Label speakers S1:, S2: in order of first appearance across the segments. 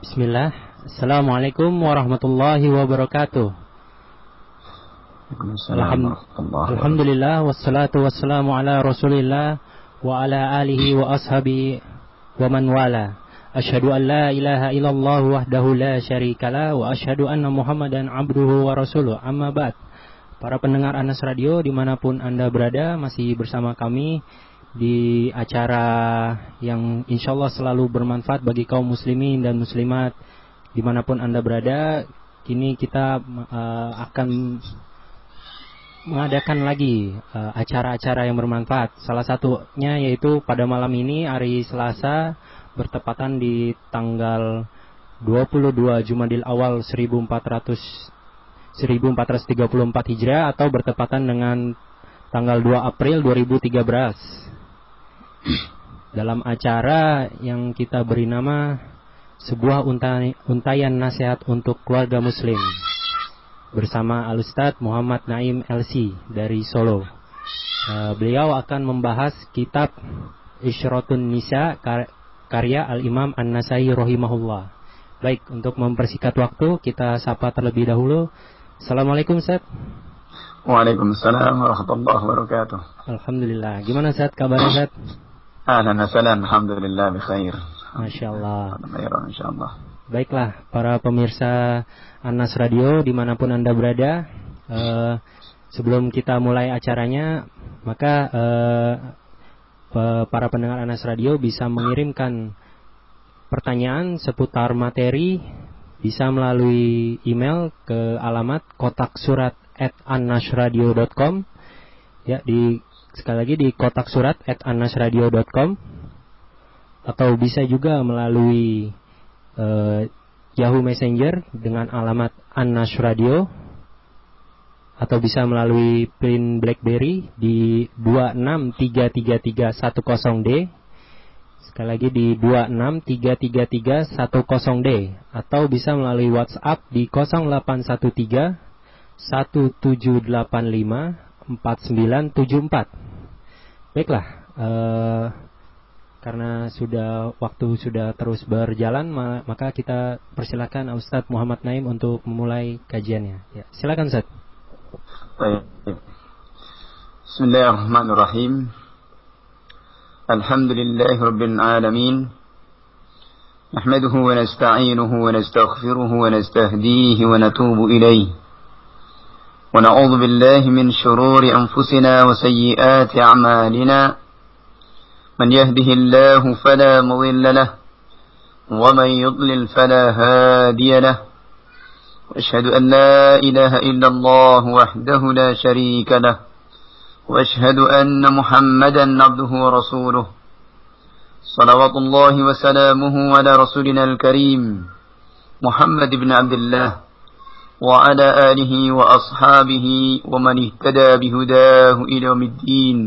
S1: Bismillah. Assalamualaikum warahmatullahi wabarakatuh. Alhamdulillah wassalatu wassalamu ala Rasulillah wa ala alihi wa ashabi wa man wala. Asyhadu an la ilaha illallah wahdahu la syarikalah wa asyhadu anna Muhammadan abduhu wa rasuluh. Amma ba'd. Para pendengar Anas Radio di mana pun Anda berada masih bersama kami di acara yang insya Allah selalu bermanfaat bagi kaum muslimin dan muslimat di mana pun anda berada. Kini kita uh, akan mengadakan lagi eh, acara-acara uh, yang bermanfaat. Salah satunya yaitu pada malam ini hari Selasa bertepatan di tanggal 22 Jumadil Awal 1400 1434 Hijrah atau bertepatan dengan tanggal 2 April 2013 dalam acara yang kita beri nama sebuah untayan nasihat untuk keluarga muslim bersama Alustad Muhammad Naim LC dari Solo. Uh, beliau akan membahas kitab Isyrotun Nisa karya Al-Imam An-Nasai rahimahullah. Baik, untuk mempersingkat waktu kita sapa terlebih dahulu. Assalamualaikum Ustaz.
S2: Waalaikumsalam warahmatullahi wabarakatuh.
S1: Alhamdulillah. Gimana Ustaz kabarnya Ustaz?
S2: Ahlan wa salam, alhamdulillah bikhair.
S1: Masya Allah.
S2: Masya Allah.
S1: Baiklah, para pemirsa Anas Radio di mana pun anda berada, uh, sebelum kita mulai acaranya, maka uh, para pendengar Anas Radio bisa mengirimkan pertanyaan seputar materi bisa melalui email ke alamat kotak surat at annasradio.com ya di Sekali lagi di kotak surat at anasradio.com atau bisa juga melalui uh, Yahoo Messenger dengan alamat Anas Radio atau bisa melalui pin BlackBerry di 2633310D sekali lagi di 2633310D atau bisa melalui WhatsApp di 0813 1785 4974. Baiklah, uh, karena sudah waktu sudah terus berjalan, maka kita persilakan Ustadz Muhammad Naim untuk memulai kajiannya. Ya, silakan Ustaz.
S2: Baik. Bismillahirrahmanirrahim. Alhamdulillahi rabbil alamin. نحمده ونستعينه ونستغفره ونستهديه ونتوب إليه ونعوذ بالله من شرور أنفسنا وسيئات أعمالنا. من يهده الله فلا مضل له ومن يضلل فلا هادي له. وأشهد أن لا إله إلا الله وحده لا شريك له وأشهد أن محمدا عبده ورسوله. صلوات الله وسلامه على رسولنا الكريم محمد بن عبد الله. وعلى آله وأصحابه ومن اهتدى بهداه إلى يوم الدين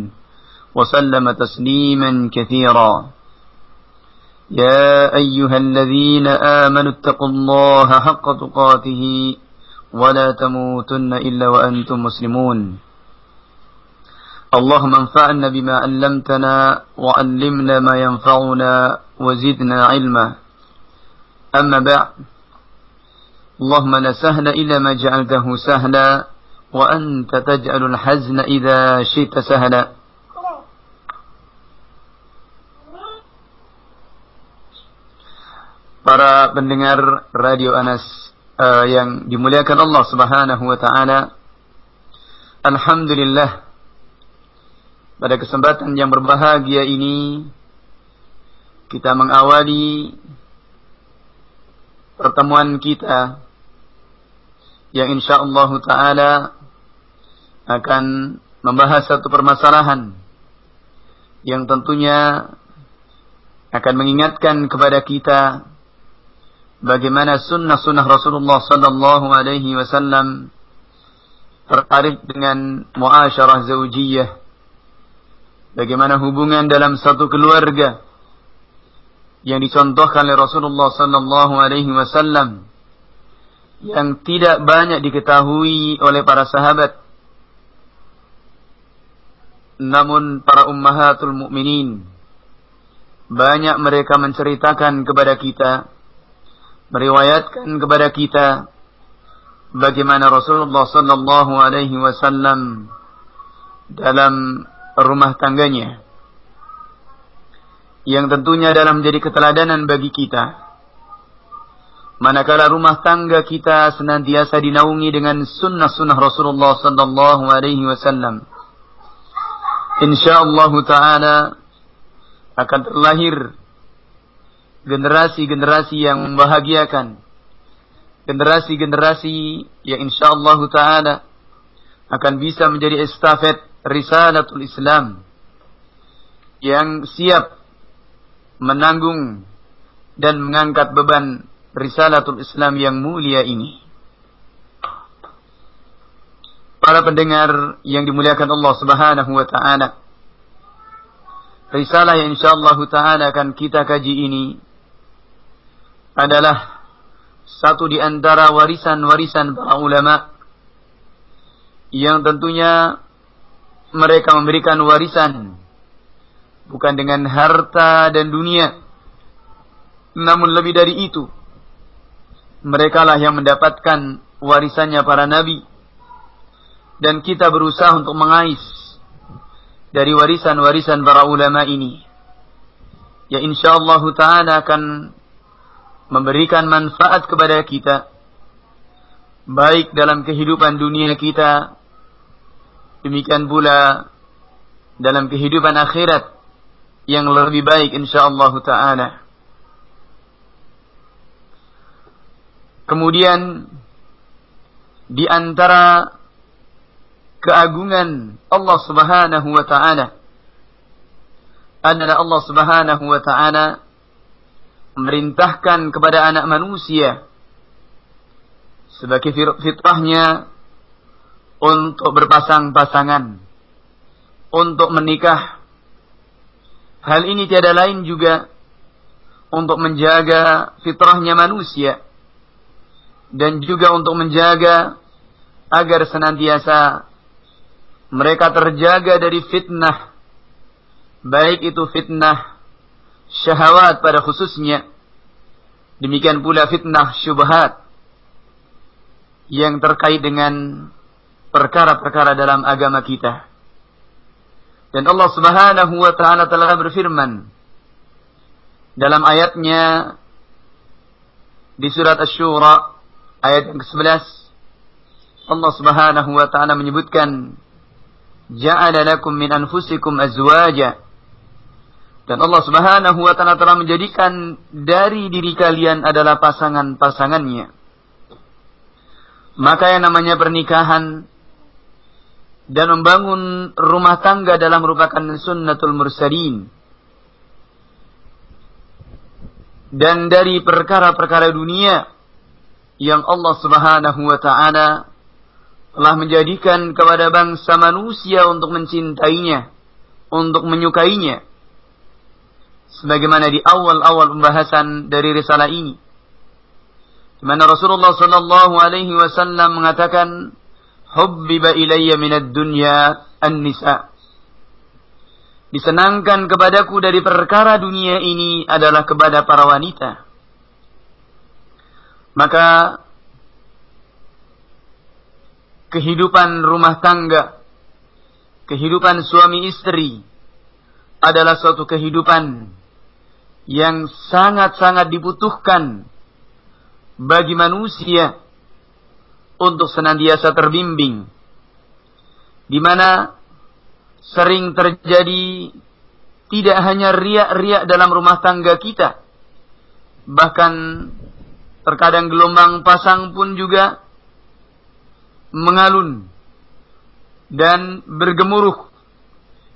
S2: وسلم تسليما كثيرا. يا أيها الذين آمنوا اتقوا الله حق تقاته ولا تموتن إلا وأنتم مسلمون. اللهم انفعنا بما علمتنا وعلمنا ما ينفعنا وزدنا علما. أما بعد اللهم لا سهل إلا ما جعلته سهلا وأنت تجعل الحزن إذا شئت سهلا Para pendengar Radio Anas uh, yang dimuliakan Allah Subhanahu wa taala. Alhamdulillah pada kesempatan yang berbahagia ini kita mengawali pertemuan kita yang insya Allah Taala akan membahas satu permasalahan yang tentunya akan mengingatkan kepada kita bagaimana sunnah-sunnah Rasulullah Sallallahu Alaihi Wasallam tertarik dengan muasyarah zaujiyah, bagaimana hubungan dalam satu keluarga yang dicontohkan oleh Rasulullah Sallallahu Alaihi Wasallam yang tidak banyak diketahui oleh para sahabat. Namun para ummahatul mukminin banyak mereka menceritakan kepada kita meriwayatkan kepada kita bagaimana Rasulullah sallallahu alaihi wasallam dalam rumah tangganya yang tentunya dalam menjadi keteladanan bagi kita. Manakala rumah tangga kita senantiasa dinaungi dengan sunnah-sunnah Rasulullah sallallahu alaihi wasallam. Insyaallah taala akan terlahir generasi-generasi yang membahagiakan. Generasi-generasi yang insyaallah taala akan bisa menjadi estafet risalatul Islam yang siap menanggung dan mengangkat beban risalatul Islam yang mulia ini. Para pendengar yang dimuliakan Allah Subhanahu wa taala. Risalah yang insyaallah taala akan kita kaji ini adalah satu di antara warisan-warisan para ulama yang tentunya mereka memberikan warisan bukan dengan harta dan dunia. Namun lebih dari itu mereka lah yang mendapatkan warisannya para nabi. Dan kita berusaha untuk mengais dari warisan-warisan para ulama ini. Ya insyaallah taala akan memberikan manfaat kepada kita baik dalam kehidupan dunia kita demikian pula dalam kehidupan akhirat yang lebih baik insyaallah taala kemudian di antara keagungan Allah Subhanahu wa taala adalah Allah Subhanahu wa taala memerintahkan kepada anak manusia sebagai fitrahnya untuk berpasang-pasangan, untuk menikah. Hal ini tiada lain juga untuk menjaga fitrahnya manusia dan juga untuk menjaga agar senantiasa mereka terjaga dari fitnah baik itu fitnah syahwat pada khususnya. Demikian pula fitnah syubhat yang terkait dengan perkara-perkara dalam agama kita. Dan Allah Subhanahu wa taala telah berfirman dalam ayatnya di surat Asy-Syura ayat yang ke-11 Allah Subhanahu wa taala menyebutkan ja'ala lakum min anfusikum azwaja dan Allah Subhanahu wa taala telah menjadikan dari diri kalian adalah pasangan-pasangannya. Maka yang namanya pernikahan dan membangun rumah tangga dalam merupakan sunnatul mursalin. Dan dari perkara-perkara dunia yang Allah Subhanahu wa taala telah menjadikan kepada bangsa manusia untuk mencintainya, untuk menyukainya sebagaimana di awal-awal pembahasan dari risalah ini di mana Rasulullah sallallahu alaihi wasallam mengatakan hubbiba ilayya minad dunya an-nisa. Disenangkan kepadaku dari perkara dunia ini adalah kepada para wanita. Maka kehidupan rumah tangga kehidupan suami istri adalah suatu kehidupan yang sangat-sangat dibutuhkan bagi manusia untuk senantiasa terbimbing. Di mana sering terjadi tidak hanya riak-riak dalam rumah tangga kita bahkan terkadang gelombang pasang pun juga mengalun dan bergemuruh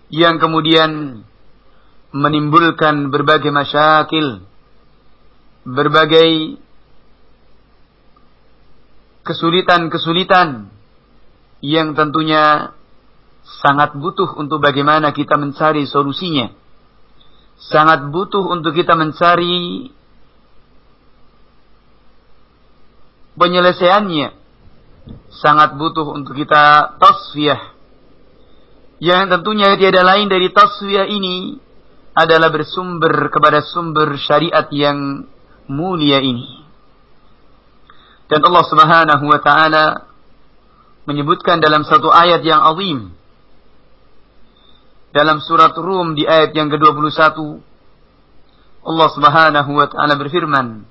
S2: yang kemudian menimbulkan berbagai masyakil, berbagai kesulitan-kesulitan yang tentunya sangat butuh untuk bagaimana kita mencari solusinya. Sangat butuh untuk kita mencari penyelesaiannya. Sangat butuh untuk kita tasfiyah. Yang tentunya tiada lain dari tasfiyah ini adalah bersumber kepada sumber syariat yang mulia ini. Dan Allah Subhanahu wa taala menyebutkan dalam satu ayat yang azim. Dalam surat Rum di ayat yang ke-21 Allah Subhanahu wa taala berfirman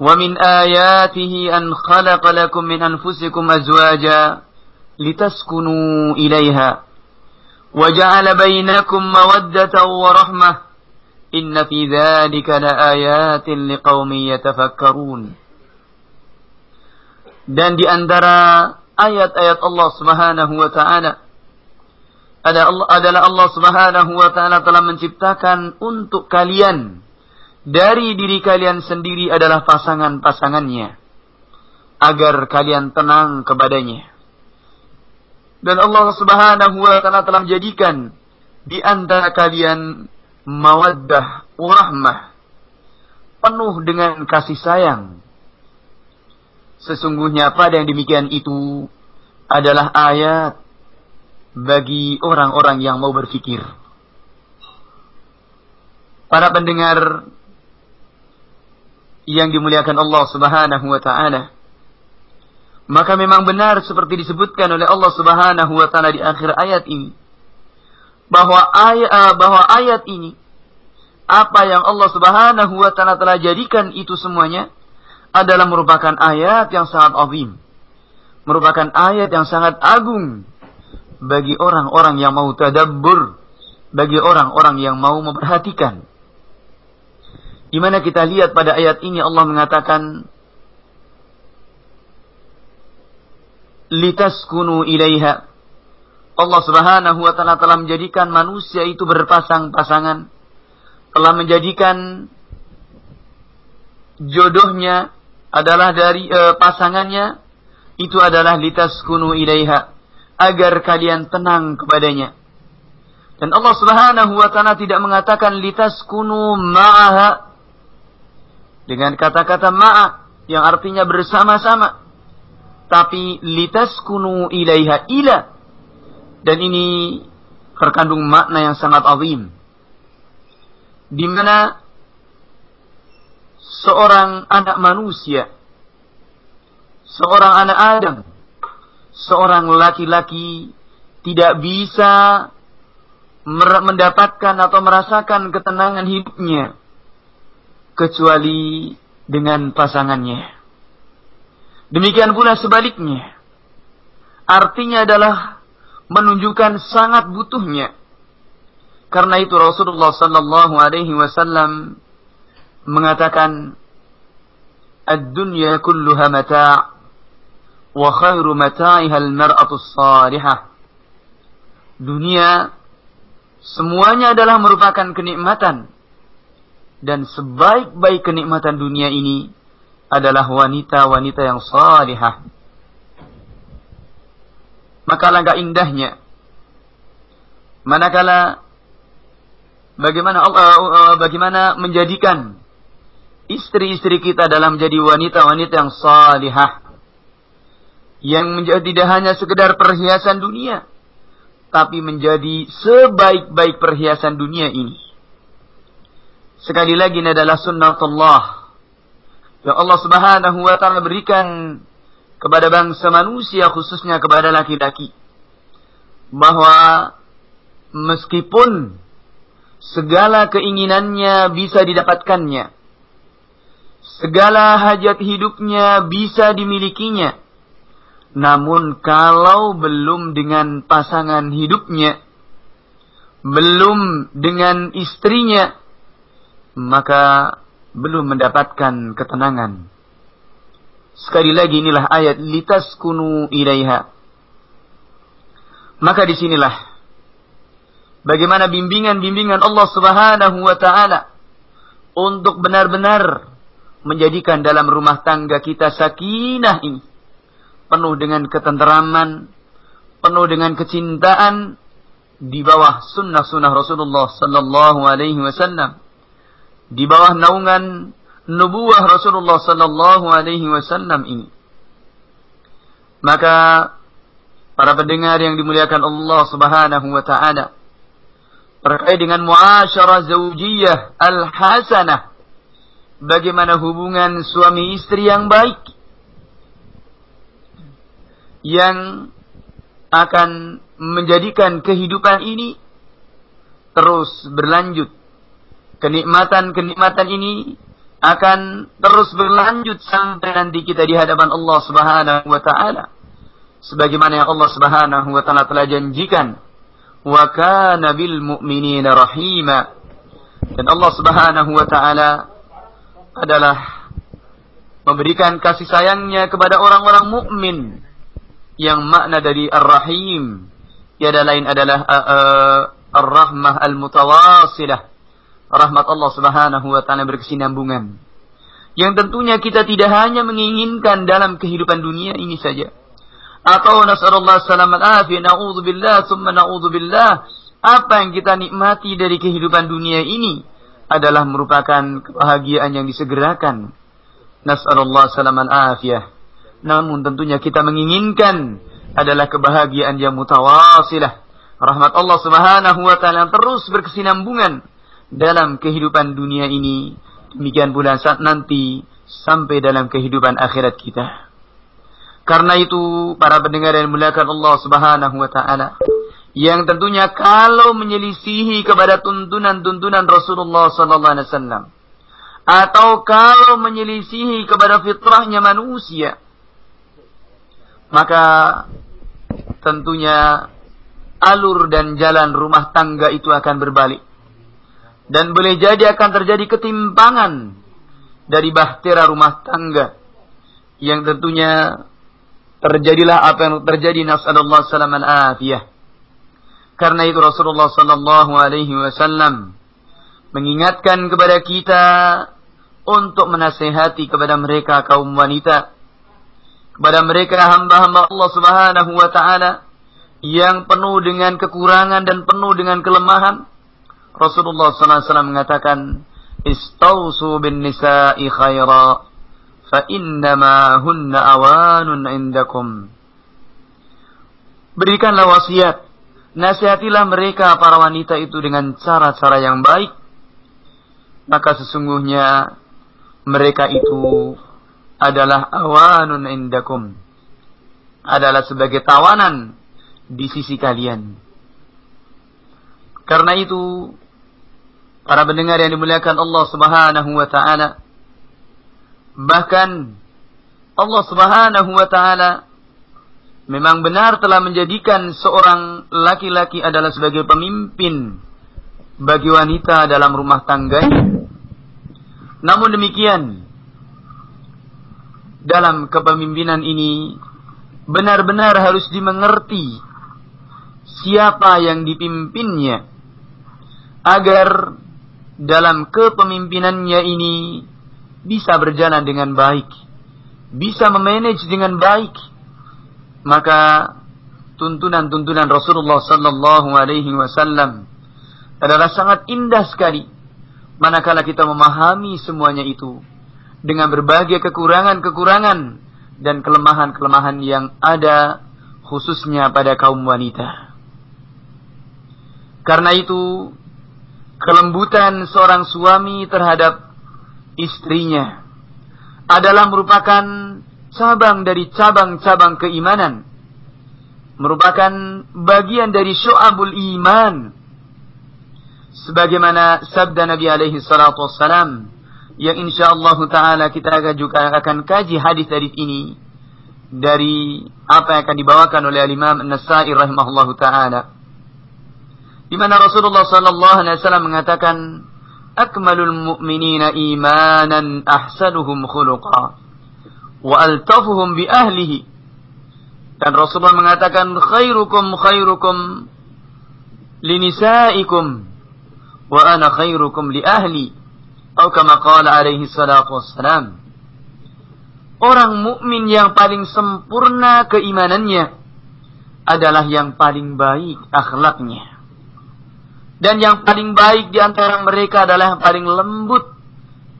S2: Wa min ayatihi an khalaqa lakum min anfusikum azwaja litaskunu ilaiha wa ja'ala bainakum mawaddatan wa rahmah. Inna fi dhalika laayatin liqaumin yatafakkarun Dan di antara ayat-ayat Allah Subhanahu wa taala adalah Allah Subhanahu wa taala telah menciptakan untuk kalian dari diri kalian sendiri adalah pasangan-pasangannya agar kalian tenang kepadanya. Dan Allah Subhanahu wa taala telah menjadikan di antara kalian mawaddah rahmah penuh dengan kasih sayang. Sesungguhnya pada yang demikian itu adalah ayat bagi orang-orang yang mau berfikir. Para pendengar yang dimuliakan Allah Subhanahu wa taala. Maka memang benar seperti disebutkan oleh Allah Subhanahu wa taala di akhir ayat ini bahwa ayat eh, bahwa ayat ini apa yang Allah Subhanahu wa taala telah jadikan itu semuanya adalah merupakan ayat yang sangat azim. Merupakan ayat yang sangat agung bagi orang-orang yang mau tadabbur, bagi orang-orang yang mau memperhatikan. Di mana kita lihat pada ayat ini Allah mengatakan litaskunu ilaiha. Allah Subhanahu wa taala telah menjadikan manusia itu berpasang-pasangan, telah menjadikan jodohnya adalah dari e, pasangannya itu adalah litaskunu ilaiha agar kalian tenang kepadanya. Dan Allah Subhanahu wa taala tidak mengatakan litaskunu ma'aha dengan kata-kata ma'a yang artinya bersama-sama. Tapi litaskunu ilaiha ila. Dan ini terkandung makna yang sangat azim. Di mana seorang anak manusia, seorang anak Adam seorang laki-laki tidak bisa mendapatkan atau merasakan ketenangan hidupnya kecuali dengan pasangannya. Demikian pula sebaliknya. Artinya adalah menunjukkan sangat butuhnya. Karena itu Rasulullah sallallahu alaihi wasallam mengatakan ad-dunya kulluha mata' wa khairu mata'iha al-mar'atu salihah. Dunia semuanya adalah merupakan kenikmatan dan sebaik-baik kenikmatan dunia ini adalah wanita-wanita yang salihah. Maka langkah indahnya manakala bagaimana Allah bagaimana menjadikan istri-istri kita dalam menjadi wanita-wanita yang salihah yang menjadi tidak hanya sekedar perhiasan dunia, tapi menjadi sebaik-baik perhiasan dunia ini. Sekali lagi ini adalah sunnatullah yang Allah Subhanahu wa taala berikan kepada bangsa manusia khususnya kepada laki-laki bahwa meskipun segala keinginannya bisa didapatkannya segala hajat hidupnya bisa dimilikinya namun kalau belum dengan pasangan hidupnya, belum dengan istrinya, maka belum mendapatkan ketenangan. Sekali lagi inilah ayat litas kunu ilaiha. Maka di sinilah bagaimana bimbingan-bimbingan Allah Subhanahu wa taala untuk benar-benar menjadikan dalam rumah tangga kita sakinah ini penuh dengan ketenteraman, penuh dengan kecintaan di bawah sunnah-sunnah Rasulullah sallallahu alaihi wasallam. Di bawah naungan nubuah Rasulullah sallallahu alaihi wasallam ini. Maka para pendengar yang dimuliakan Allah Subhanahu wa taala terkait dengan muasyarah zaujiyah al-hasanah bagaimana hubungan suami istri yang baik yang akan menjadikan kehidupan ini terus berlanjut. Kenikmatan-kenikmatan ini akan terus berlanjut sampai nanti kita di hadapan Allah Subhanahu wa taala. Sebagaimana yang Allah Subhanahu wa taala telah janjikan, "Wa kana bil mu'minina rahima." Dan Allah Subhanahu wa taala adalah memberikan kasih sayangnya kepada orang-orang mukmin yang makna dari Ar-Rahim. Tiada lain adalah uh, uh, Ar-Rahmah Al-Mutawasilah. Rahmat Allah Subhanahu wa taala berkesinambungan. Yang tentunya kita tidak hanya menginginkan dalam kehidupan dunia ini saja. Atau nasallallahu salamat afi naudzubillah summa naudzubillah. Apa yang kita nikmati dari kehidupan dunia ini adalah merupakan kebahagiaan yang disegerakan nasallallahu salaman afiyah namun tentunya kita menginginkan adalah kebahagiaan yang mutawasilah. Rahmat Allah Subhanahu wa taala terus berkesinambungan dalam kehidupan dunia ini. Demikian pula saat nanti sampai dalam kehidupan akhirat kita. Karena itu para pendengar yang muliakan Allah Subhanahu wa taala yang tentunya kalau menyelisihi kepada tuntunan-tuntunan Rasulullah sallallahu atau kalau menyelisihi kepada fitrahnya manusia maka tentunya alur dan jalan rumah tangga itu akan berbalik. Dan boleh jadi akan terjadi ketimpangan dari bahtera rumah tangga. Yang tentunya terjadilah apa yang terjadi nasallallahu salaman afiyah. Karena itu Rasulullah sallallahu alaihi wasallam mengingatkan kepada kita untuk menasehati kepada mereka kaum wanita kepada mereka hamba-hamba Allah Subhanahu wa taala yang penuh dengan kekurangan dan penuh dengan kelemahan. Rasulullah sallallahu alaihi wasallam mengatakan, "Istausu bin nisa'i khaira fa innama hunna awanun indakum." Berikanlah wasiat, nasihatilah mereka para wanita itu dengan cara-cara yang baik. Maka sesungguhnya mereka itu adalah awanun indakum. Adalah sebagai tawanan di sisi kalian. Karena itu, para pendengar yang dimuliakan Allah Subhanahu wa taala, bahkan Allah Subhanahu wa taala memang benar telah menjadikan seorang laki-laki adalah sebagai pemimpin bagi wanita dalam rumah tangganya. Namun demikian, dalam kepemimpinan ini benar-benar harus dimengerti siapa yang dipimpinnya agar dalam kepemimpinannya ini bisa berjalan dengan baik, bisa memanage dengan baik, maka tuntunan-tuntunan Rasulullah sallallahu alaihi wasallam adalah sangat indah sekali manakala kita memahami semuanya itu dengan berbagai kekurangan-kekurangan dan kelemahan-kelemahan yang ada khususnya pada kaum wanita. Karena itu, kelembutan seorang suami terhadap istrinya adalah merupakan cabang dari cabang-cabang keimanan. Merupakan bagian dari syu'abul iman. Sebagaimana sabda Nabi alaihi salatu wassalam, yang insyaallah taala kita juga akan kaji hadis dari ini dari apa yang akan dibawakan oleh Imam An-Nasa'i rahimahullahu taala di mana Rasulullah sallallahu alaihi wasallam mengatakan akmalul mu'minina imanan ahsanuhum khuluqa wa altafuhum bi ahlihi dan Rasulullah mengatakan khairukum khairukum linisaikum wa ana khairukum li ahli atau kama qala alaihi salatu wassalam. Orang mukmin yang paling sempurna keimanannya adalah yang paling baik akhlaknya. Dan yang paling baik di antara mereka adalah yang paling lembut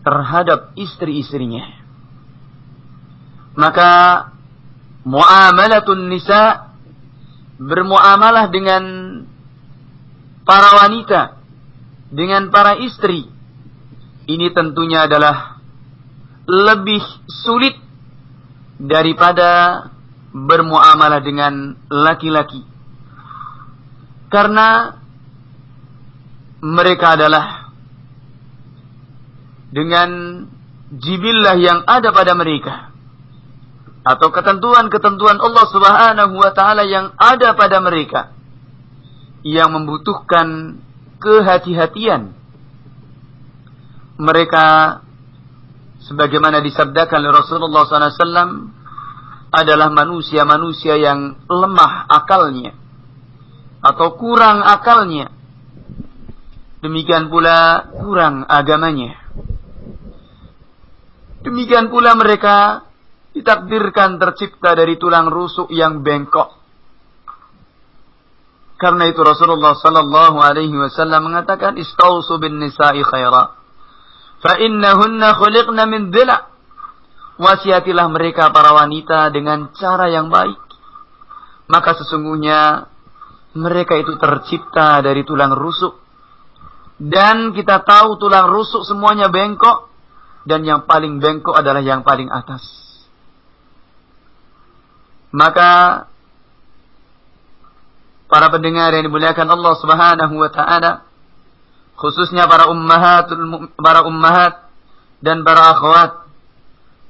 S2: terhadap istri-istrinya. Maka muamalatun nisa bermuamalah dengan para wanita, dengan para istri ini tentunya adalah lebih sulit daripada bermuamalah dengan laki-laki. Karena mereka adalah dengan jibillah yang ada pada mereka atau ketentuan-ketentuan Allah Subhanahu wa taala yang ada pada mereka yang membutuhkan kehati-hatian. Mereka sebagaimana disabdakan oleh Rasulullah SAW adalah manusia-manusia yang lemah akalnya atau kurang akalnya. Demikian pula kurang agamanya. Demikian pula mereka ditakdirkan tercipta dari tulang rusuk yang bengkok. Karena itu Rasulullah sallallahu alaihi wasallam mengatakan istausu bin nisa'i khaira. Fa innahunna khuliqna min dhila. Wasiatilah mereka para wanita dengan cara yang baik. Maka sesungguhnya mereka itu tercipta dari tulang rusuk. Dan kita tahu tulang rusuk semuanya bengkok. Dan yang paling bengkok adalah yang paling atas maka para pendengar yang dimuliakan Allah Subhanahu wa taala khususnya para ummahat para ummahat dan para akhwat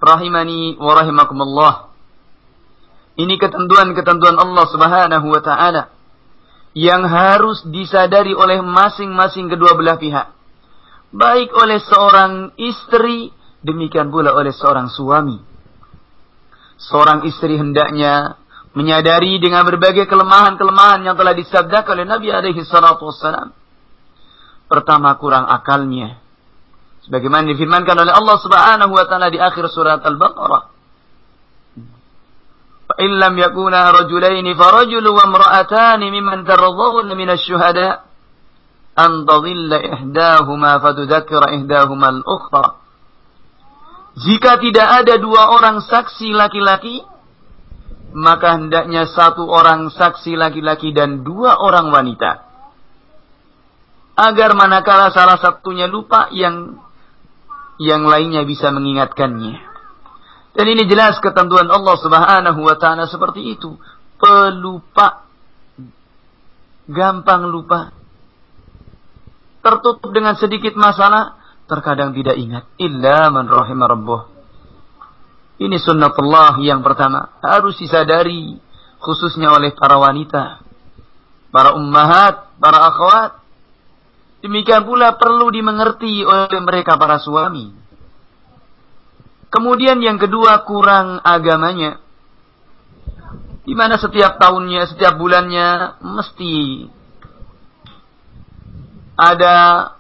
S2: rahimani wa rahimakumullah. Ini ketentuan-ketentuan Allah Subhanahu wa taala yang harus disadari oleh masing-masing kedua belah pihak. Baik oleh seorang istri demikian pula oleh seorang suami seorang istri hendaknya menyadari dengan berbagai kelemahan-kelemahan yang telah disabdakan oleh Nabi alaihi salatu wassalam. Pertama kurang akalnya. Sebagaimana difirmankan oleh Allah Subhanahu wa taala di akhir surat Al-Baqarah. Rajulaini farajulu wa imra'atan mimman taradhawna min asy-syuhada an tadhilla ihdahuma fatudzakkira ihdahuma al-ukhra. Jika tidak ada dua orang saksi laki-laki, maka hendaknya satu orang saksi laki-laki dan dua orang wanita. Agar manakala salah satunya lupa yang yang lainnya bisa mengingatkannya. Dan ini jelas ketentuan Allah Subhanahu wa taala seperti itu. Pelupa gampang lupa. Tertutup dengan sedikit masalah, terkadang tidak ingat. Illa man rahimah rabbuh ini sunnatullah yang pertama. Harus disadari khususnya oleh para wanita. Para ummahat, para akhwat. Demikian pula perlu dimengerti oleh mereka para suami. Kemudian yang kedua kurang agamanya. Di mana setiap tahunnya, setiap bulannya mesti ada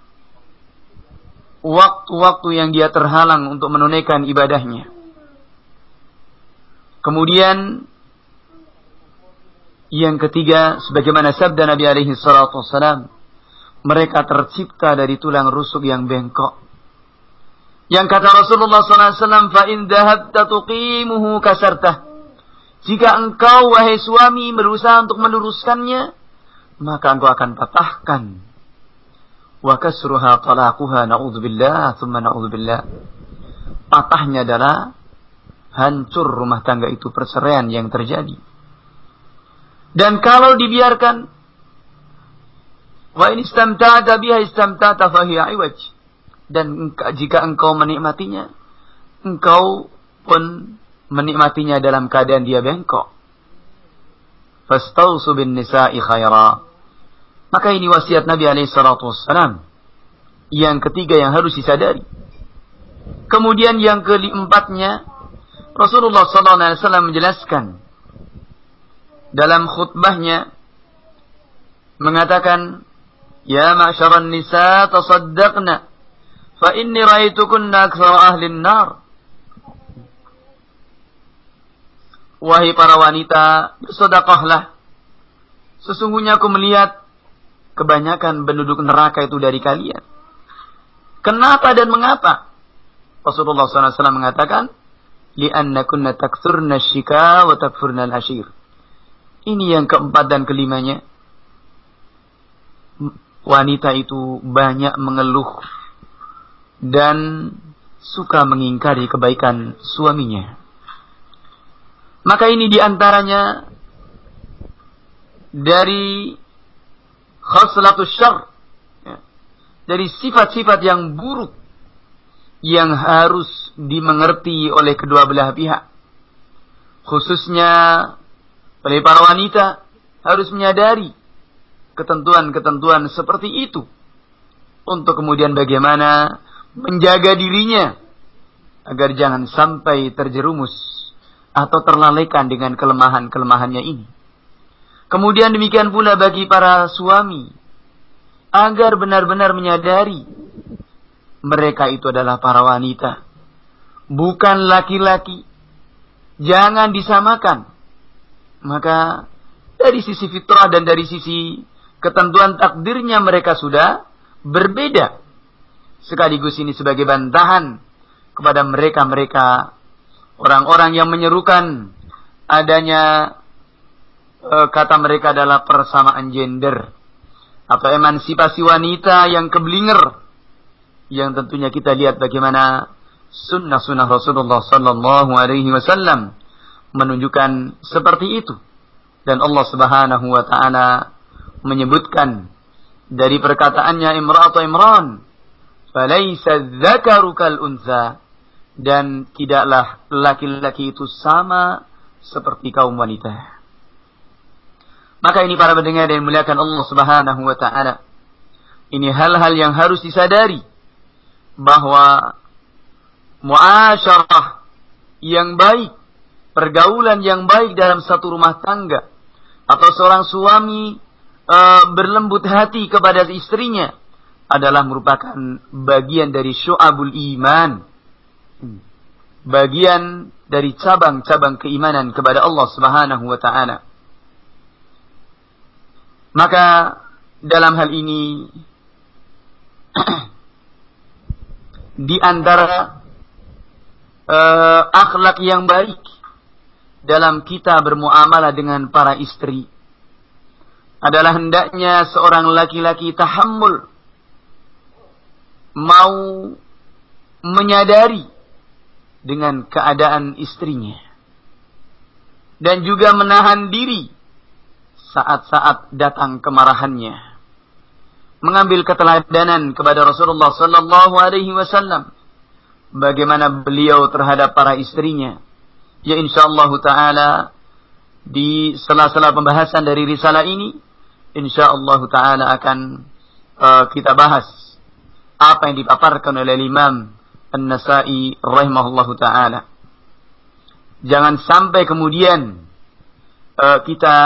S2: waktu-waktu yang dia terhalang untuk menunaikan ibadahnya. Kemudian yang ketiga, sebagaimana sabda Nabi alaihi salatu wassalam, mereka tercipta dari tulang rusuk yang bengkok. Yang kata Rasulullah SAW, فَإِنْ ذَهَبْتَ تُقِيمُهُ كَسَرْتَهُ Jika engkau, wahai suami, berusaha untuk meluruskannya, maka engkau akan patahkan. wakasruha talaquha na'udzu billah thumma na'udzu billah patahnya adalah hancur rumah tangga itu perceraian yang terjadi. Dan kalau dibiarkan wa in istamta'ta biha istamta'ta fahiya iwaj. Dan jika engkau menikmatinya engkau pun menikmatinya dalam keadaan dia bengkok. Fastausu bin nisa'i khaira maka ini wasiat Nabi alaihi salatu wassalam. Yang ketiga yang harus disadari. Kemudian yang keempatnya Rasulullah SAW menjelaskan dalam khutbahnya mengatakan Ya ma'syaran nisa tasaddaqna fa inni raitukunna aktsara ahli nar Wahai para wanita bersedekahlah Sesungguhnya aku melihat kebanyakan penduduk neraka itu dari kalian Kenapa dan mengapa Rasulullah SAW mengatakan li'annakunna takthurna syika wa takfurna. Ini yang keempat dan kelimanya. Wanita itu banyak mengeluh dan suka mengingkari kebaikan suaminya. Maka ini di antaranya dari khoslatus syar. Ya, dari sifat-sifat yang buruk yang harus dimengerti oleh kedua belah pihak. Khususnya oleh para wanita harus menyadari ketentuan-ketentuan seperti itu. Untuk kemudian bagaimana menjaga dirinya agar jangan sampai terjerumus atau terlalaikan dengan kelemahan-kelemahannya ini. Kemudian demikian pula bagi para suami agar benar-benar menyadari mereka itu adalah para wanita, bukan laki-laki. Jangan disamakan. Maka dari sisi fitrah dan dari sisi ketentuan takdirnya mereka sudah berbeda. Sekaligus ini sebagai bantahan kepada mereka-mereka orang-orang yang menyerukan adanya e, kata mereka adalah persamaan gender. Atau emansipasi wanita yang keblinger. Yang tentunya kita lihat bagaimana sunnah-sunnah Rasulullah Sallallahu Alaihi Wasallam menunjukkan seperti itu. Dan Allah Subhanahu Wa Taala menyebutkan dari perkataannya Imratu Imran, "Falaisa dzakaru kal unsa" dan tidaklah laki-laki itu sama seperti kaum wanita. Maka ini para pendengar yang muliakan Allah Subhanahu wa taala. Ini hal-hal yang harus disadari bahwa muasyarah yang baik, pergaulan yang baik dalam satu rumah tangga atau seorang suami e, berlembut hati kepada istrinya adalah merupakan bagian dari syu'abul iman. Bagian dari cabang-cabang keimanan kepada Allah Subhanahu wa taala. Maka dalam hal ini di antara uh, akhlak yang baik dalam kita bermuamalah dengan para istri adalah hendaknya seorang laki-laki tahammul mau menyadari dengan keadaan istrinya dan juga menahan diri saat-saat datang kemarahannya. Mengambil keteladanan kepada Rasulullah sallallahu alaihi wasallam. Bagaimana beliau terhadap para istrinya. Ya insyaallah taala di sela-sela pembahasan dari risalah ini insyaallah taala akan uh, kita bahas apa yang dipaparkan oleh Imam An-Nasa'i rahimahullahu taala. Jangan sampai kemudian uh, kita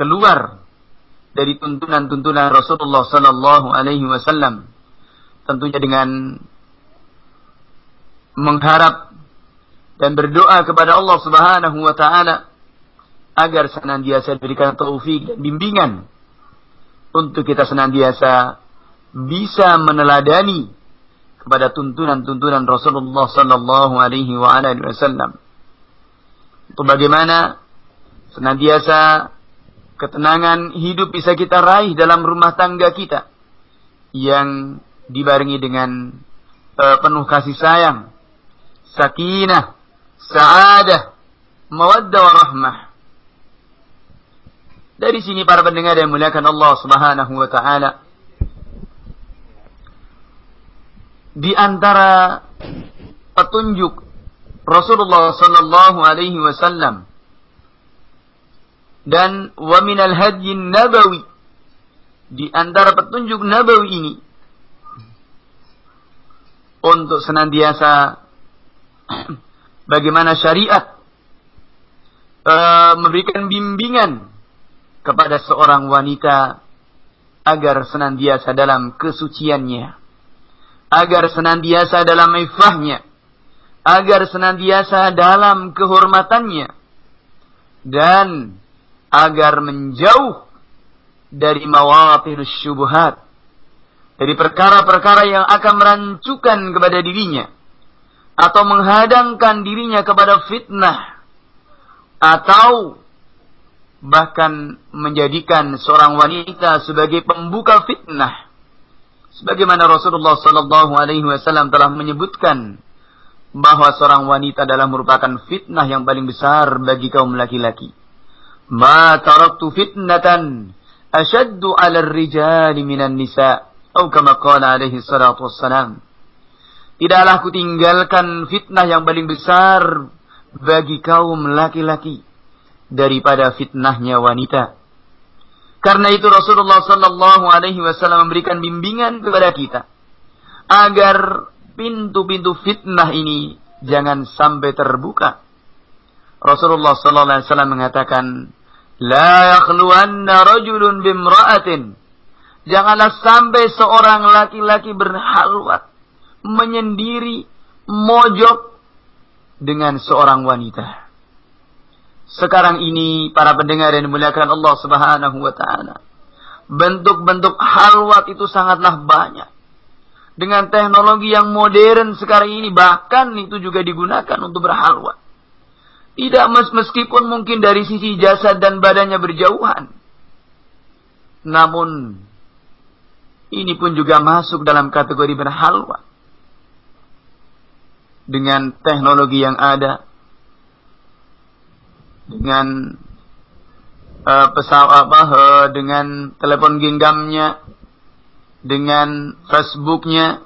S2: keluar dari tuntunan-tuntunan Rasulullah Sallallahu Alaihi Wasallam, tentunya dengan mengharap dan berdoa kepada Allah Subhanahu Wa Taala agar senantiasa diberikan taufik dan bimbingan untuk kita senantiasa bisa meneladani kepada tuntunan-tuntunan Rasulullah Sallallahu Alaihi Wasallam. Untuk bagaimana senantiasa ketenangan hidup bisa kita raih dalam rumah tangga kita yang dibarengi dengan uh, penuh kasih sayang, sakinah, saadah, mawaddah wa rahmah. Dari sini para pendengar yang muliakan Allah Subhanahu wa taala di antara petunjuk Rasulullah sallallahu alaihi wasallam dan wa minal hadyin nabawi. Di antara petunjuk nabawi ini untuk senantiasa bagaimana syariat e, memberikan bimbingan kepada seorang wanita agar senantiasa dalam kesuciannya agar senantiasa dalam ifahnya agar senantiasa dalam kehormatannya dan agar menjauh dari mawatinus syubuhat dari perkara-perkara yang akan merancukan kepada dirinya atau menghadangkan dirinya kepada fitnah atau bahkan menjadikan seorang wanita sebagai pembuka fitnah sebagaimana Rasulullah sallallahu alaihi wasallam telah menyebutkan bahwa seorang wanita adalah merupakan fitnah yang paling besar bagi kaum laki-laki. Ma taraktu fitnatan ashaddu 'ala ar-rijali minan nisa' atau kama qala alaihi salatu wassalam. Tidaklah aku tinggalkan fitnah yang paling besar bagi kaum laki-laki daripada fitnahnya wanita. Karena itu Rasulullah sallallahu alaihi wasallam memberikan bimbingan kepada kita agar pintu-pintu fitnah ini jangan sampai terbuka. Rasulullah sallallahu alaihi wasallam mengatakan, "La yakhluwanna rajulun bimra'atin." Janganlah sampai seorang laki-laki berhalwat, menyendiri, mojok dengan seorang wanita. Sekarang ini para pendengar yang dimuliakan Allah Subhanahu wa taala. Bentuk-bentuk halwat itu sangatlah banyak dengan teknologi yang modern sekarang ini bahkan itu juga digunakan untuk berhalwa. Tidak meskipun mungkin dari sisi jasad dan badannya berjauhan. Namun ini pun juga masuk dalam kategori berhalwa. Dengan teknologi yang ada. Dengan uh, pesawat apa uh, dengan telepon genggamnya dengan Facebooknya,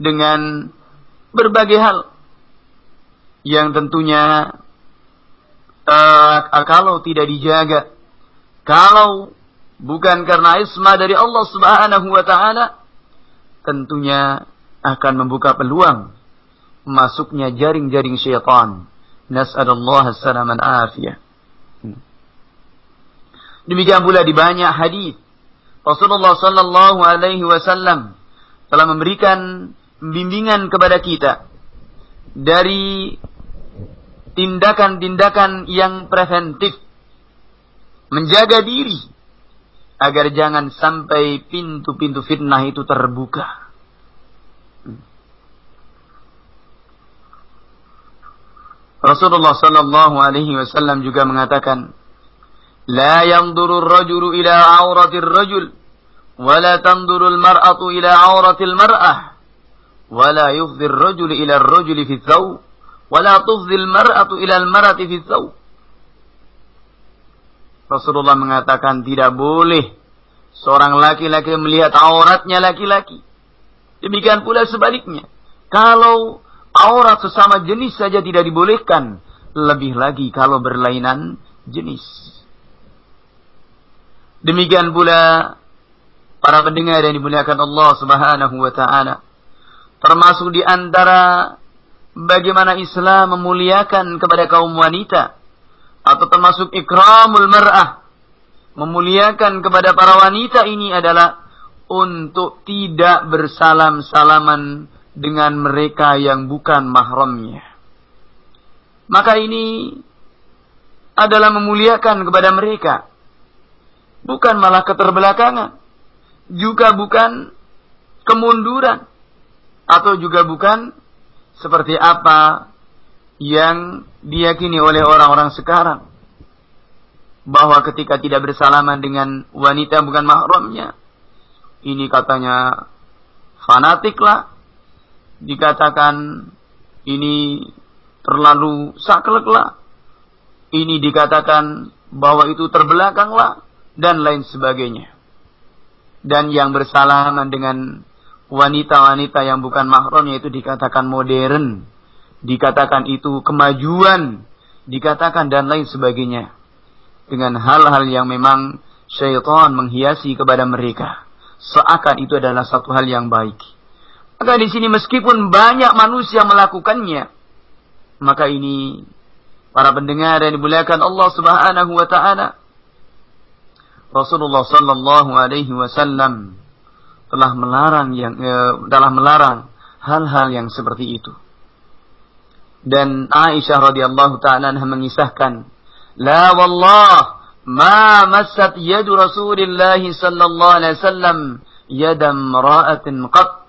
S2: dengan berbagai hal yang tentunya uh, kalau tidak dijaga, kalau bukan karena isma dari Allah Subhanahu wa taala, tentunya akan membuka peluang masuknya jaring-jaring syaitan. Nas'alullah salaman afiyah. Hmm. Demikian pula di banyak hadis Rasulullah Sallallahu Alaihi Wasallam telah memberikan bimbingan kepada kita dari tindakan-tindakan yang preventif menjaga diri agar jangan sampai pintu-pintu fitnah itu terbuka. Rasulullah sallallahu alaihi wasallam juga mengatakan, لا ينظر الرجل إلى عورة الرجل ولا تنظر المرأة إلى عورة المرأة ولا يفضي الرجل إلى الرجل في الثوب" wala tufzil mar'atu ilal marati fi Rasulullah mengatakan tidak boleh seorang laki-laki melihat auratnya laki-laki. Demikian pula sebaliknya. Kalau aurat sesama jenis saja tidak dibolehkan, lebih lagi kalau berlainan jenis. Demikian pula para pendengar yang dimuliakan Allah Subhanahu wa taala. Termasuk di antara bagaimana Islam memuliakan kepada kaum wanita? Atau termasuk ikramul mar'ah? Memuliakan kepada para wanita ini adalah untuk tidak bersalam-salaman dengan mereka yang bukan mahramnya. Maka ini adalah memuliakan kepada mereka. Bukan malah keterbelakangan, juga bukan kemunduran, atau juga bukan seperti apa yang diyakini oleh orang-orang sekarang? Bahwa ketika tidak bersalaman dengan wanita bukan mahramnya ini katanya fanatik lah dikatakan ini terlalu saklek lah ini dikatakan bahwa itu terbelakang lah dan lain sebagainya. Dan yang bersalaman dengan wanita-wanita yang bukan mahramnya itu dikatakan modern, dikatakan itu kemajuan, dikatakan dan lain sebagainya. Dengan hal-hal yang memang syaitan menghiasi kepada mereka. Seakan itu adalah satu hal yang baik. Maka di sini meskipun banyak manusia melakukannya, maka ini para pendengar yang dimuliakan Allah Subhanahu wa taala Rasulullah Sallallahu Alaihi Wasallam telah melarang yang eh, telah melarang hal-hal yang seperti itu. Dan Aisyah radhiyallahu taala mengisahkan, "La wallah ma massat yadu Rasulillah sallallahu alaihi wasallam yadam ra'atin qat."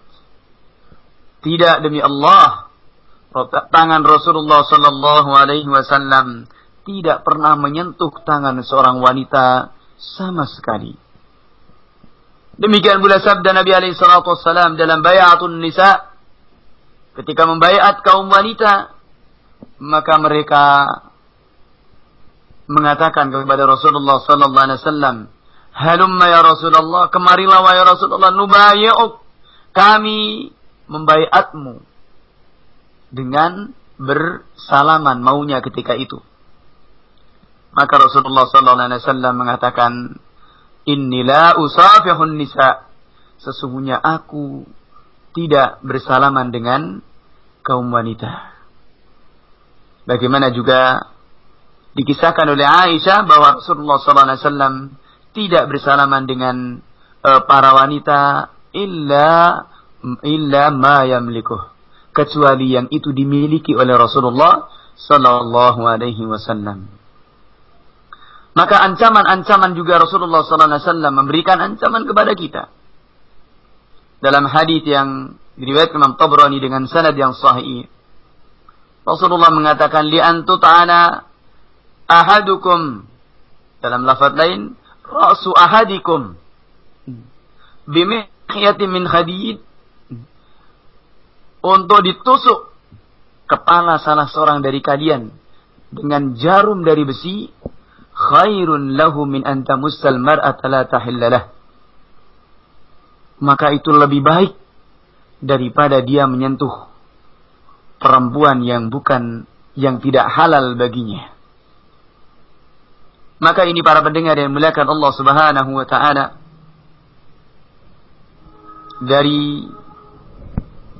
S2: Tidak demi Allah, tangan Rasulullah sallallahu alaihi wasallam tidak pernah menyentuh tangan seorang wanita sama sekali. Demikian pula sabda Nabi alaihi salatu dalam bayatun nisa ketika membaiat kaum wanita, maka mereka mengatakan kepada Rasulullah sallallahu alaihi wasallam, "Halumma ya Rasulullah, kemarilah wahai Rasulullah, nubayyuk kami membaiatmu dengan bersalaman maunya ketika itu." Maka Rasulullah sallallahu alaihi wasallam mengatakan, "Innila usafihun nisa." Sesungguhnya aku tidak bersalaman dengan kaum wanita. Bagaimana juga dikisahkan oleh Aisyah bahwa Rasulullah SAW tidak bersalaman dengan uh, para wanita illa illa ma yamlikuh kecuali yang itu dimiliki oleh Rasulullah sallallahu alaihi wasallam. Maka ancaman-ancaman juga Rasulullah sallallahu alaihi wasallam memberikan ancaman kepada kita. Dalam hadis yang diriwayatkan Imam Tabrani dengan sanad yang sahih. Rasulullah mengatakan li antut'ana ahadukum dalam lafaz lain rasu ahadikum bimihyatin min hadid untuk ditusuk kepala salah seorang dari kalian dengan jarum dari besi khairun lahu min anta musal mar'ata la tahillalah maka itu lebih baik daripada dia menyentuh perempuan yang bukan yang tidak halal baginya. Maka ini para pendengar yang melihat Allah Subhanahu wa taala. Dari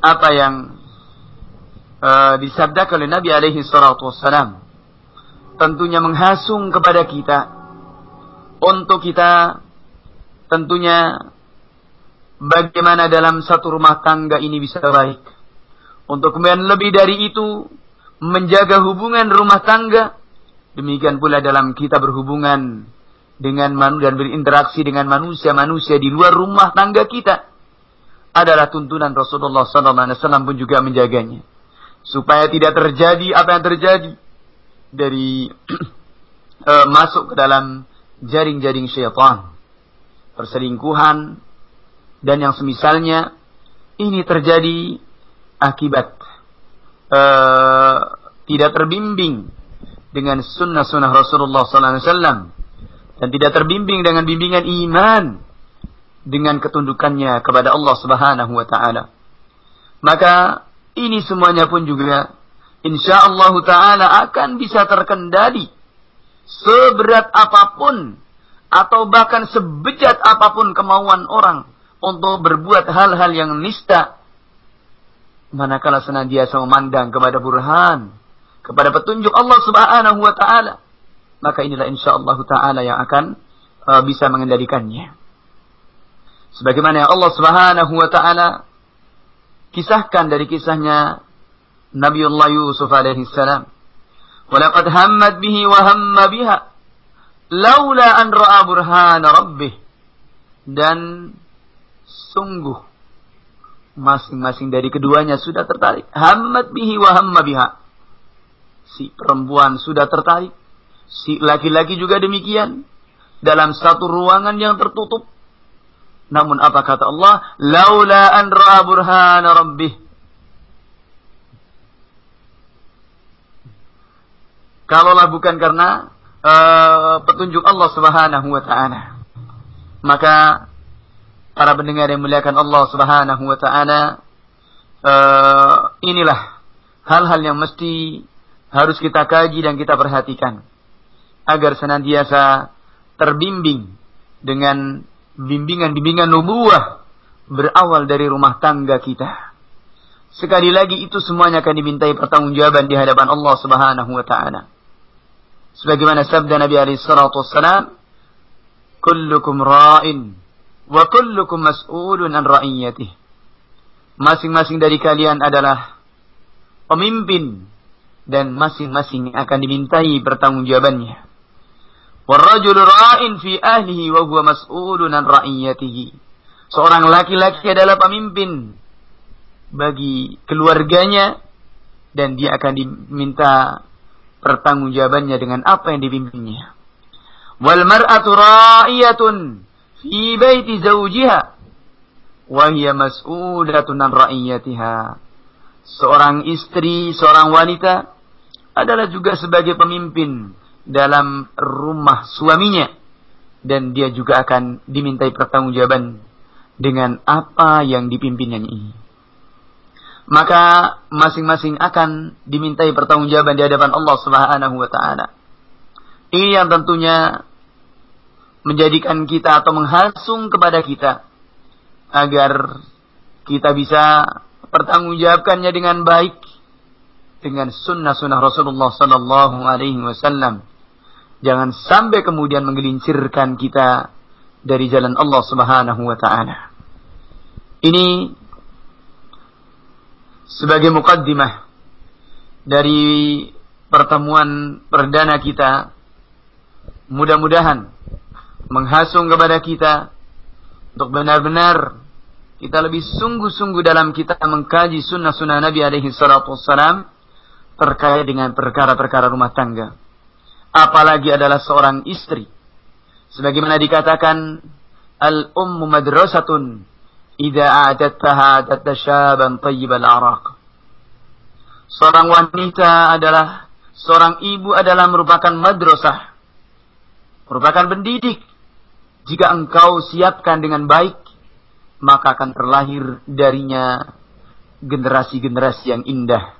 S2: apa yang uh, disabdakan oleh Nabi alaihi salatu wassalam tentunya menghasung kepada kita. Untuk kita tentunya bagaimana dalam satu rumah tangga ini bisa baik. Untuk kemudian lebih dari itu menjaga hubungan rumah tangga. Demikian pula dalam kita berhubungan dengan manusia dan berinteraksi dengan manusia-manusia di luar rumah tangga kita adalah tuntunan Rasulullah SAW pun juga menjaganya. Supaya tidak terjadi apa yang terjadi dari uh, masuk ke dalam jaring-jaring syaitan perselingkuhan dan yang semisalnya ini terjadi akibat uh, tidak terbimbing dengan sunnah-sunnah Rasulullah SAW dan tidak terbimbing dengan bimbingan iman dengan ketundukannya kepada Allah Subhanahu wa taala. Maka ini semuanya pun juga insya Allah taala akan bisa terkendali seberat apa pun atau bahkan sebejat apa pun kemauan orang untuk berbuat hal-hal yang nista manakala senantiasa memandang kepada burhan, kepada petunjuk Allah Subhanahu wa taala, maka inilah insyaallah taala yang akan uh, bisa mengendalikannya. Sebagaimana Allah Subhanahu wa taala kisahkan dari kisahnya Nabiullah Yusuf alaihi salam. Walaqad hammat bihi wa hamma biha laula an ra'a burhana rabbih. Dan sungguh masing-masing dari keduanya sudah tertarik. Hamad bihi wa hamma biha. Si perempuan sudah tertarik. Si laki-laki juga demikian. Dalam satu ruangan yang tertutup. Namun apa kata Allah? Laula an ra'a burhana rabbih. Kalaulah bukan karena uh, petunjuk Allah Subhanahu wa taala. Maka para pendengar yang muliakan Allah Subhanahu wa taala uh, inilah hal-hal yang mesti harus kita kaji dan kita perhatikan agar senantiasa terbimbing dengan bimbingan-bimbingan nubuah berawal dari rumah tangga kita. Sekali lagi itu semuanya akan dimintai pertanggungjawaban di hadapan Allah Subhanahu wa taala. Sebagaimana sabda Nabi alaihi salatu wassalam, "Kullukum ra'in wa kullukum mas'ulun an ra'iyatih. Masing-masing dari kalian adalah pemimpin dan masing-masing akan dimintai pertanggungjawabannya. Warrajul ra'in fi ahlihi wa huwa mas'ulun an ra'iyatihi. Seorang laki-laki adalah pemimpin bagi keluarganya dan dia akan diminta pertanggungjawabannya dengan apa yang dipimpinnya. Wal mar'atu ra'iyatun fi baiti zawjiha wa hiya mas'ulatun an ra'iyatiha. seorang istri, seorang wanita adalah juga sebagai pemimpin dalam rumah suaminya dan dia juga akan dimintai pertanggungjawaban dengan apa yang dipimpinnya ini. Maka masing-masing akan dimintai pertanggungjawaban di hadapan Allah Subhanahu wa taala. Ini yang tentunya menjadikan kita atau menghasung kepada kita agar kita bisa pertanggungjawabkannya dengan baik dengan sunnah-sunnah Rasulullah Sallallahu Alaihi Wasallam. Jangan sampai kemudian menggelincirkan kita dari jalan Allah Subhanahu Wa Taala. Ini sebagai mukaddimah dari pertemuan perdana kita. Mudah-mudahan menghasung kepada kita untuk benar-benar kita lebih sungguh-sungguh dalam kita mengkaji sunnah-sunnah Nabi alaihi salatu wassalam terkait dengan perkara-perkara rumah tangga. Apalagi adalah seorang istri. Sebagaimana dikatakan, Al-ummu madrasatun idza a'adattaha a'adatta syaban tayyibal araq. Seorang wanita adalah seorang ibu adalah merupakan madrasah. Merupakan pendidik. Jika engkau siapkan dengan baik maka akan terlahir darinya generasi-generasi yang indah.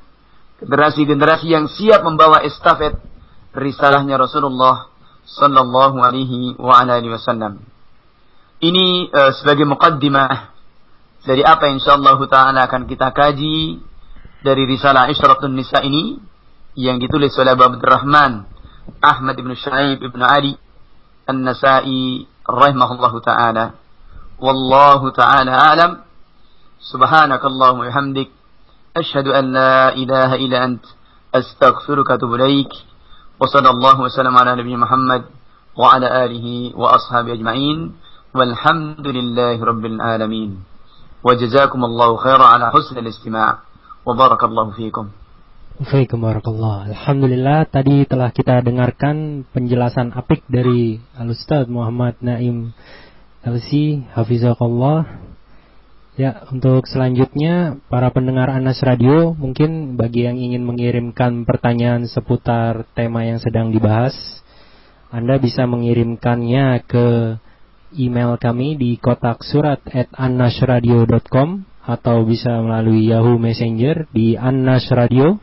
S2: Generasi-generasi yang siap membawa estafet risalahnya Rasulullah sallallahu alaihi wasallam. Ini uh, sebagai mukaddimah dari apa yang insyaallah taala akan kita kaji dari risalah Isyratun Nisa ini yang ditulis oleh Abu Abdurrahman Ahmad bin Syaib bin Ali An-Nasai rahimahullahu taala. والله تعالى أعلم سبحانك اللهم وبحمدك أشهد أن لا إله إلا أنت أستغفرك وأتوب إليك وصلى الله وسلم على نبينا محمد وعلى آله وأصحابه أجمعين والحمد لله رب العالمين وجزاكم الله خيرا على حسن الاستماع وبارك الله فيكم
S1: Waalaikumsalam warahmatullahi Alhamdulillah tadi telah kita dengarkan penjelasan apik dari Al-Ustaz Muhammad Naim LC Hafizakallah Ya, untuk selanjutnya para pendengar Anas Radio mungkin bagi yang ingin mengirimkan pertanyaan seputar tema yang sedang dibahas, Anda bisa mengirimkannya ke email kami di kotak surat at annasradio.com atau bisa melalui Yahoo Messenger di annasradio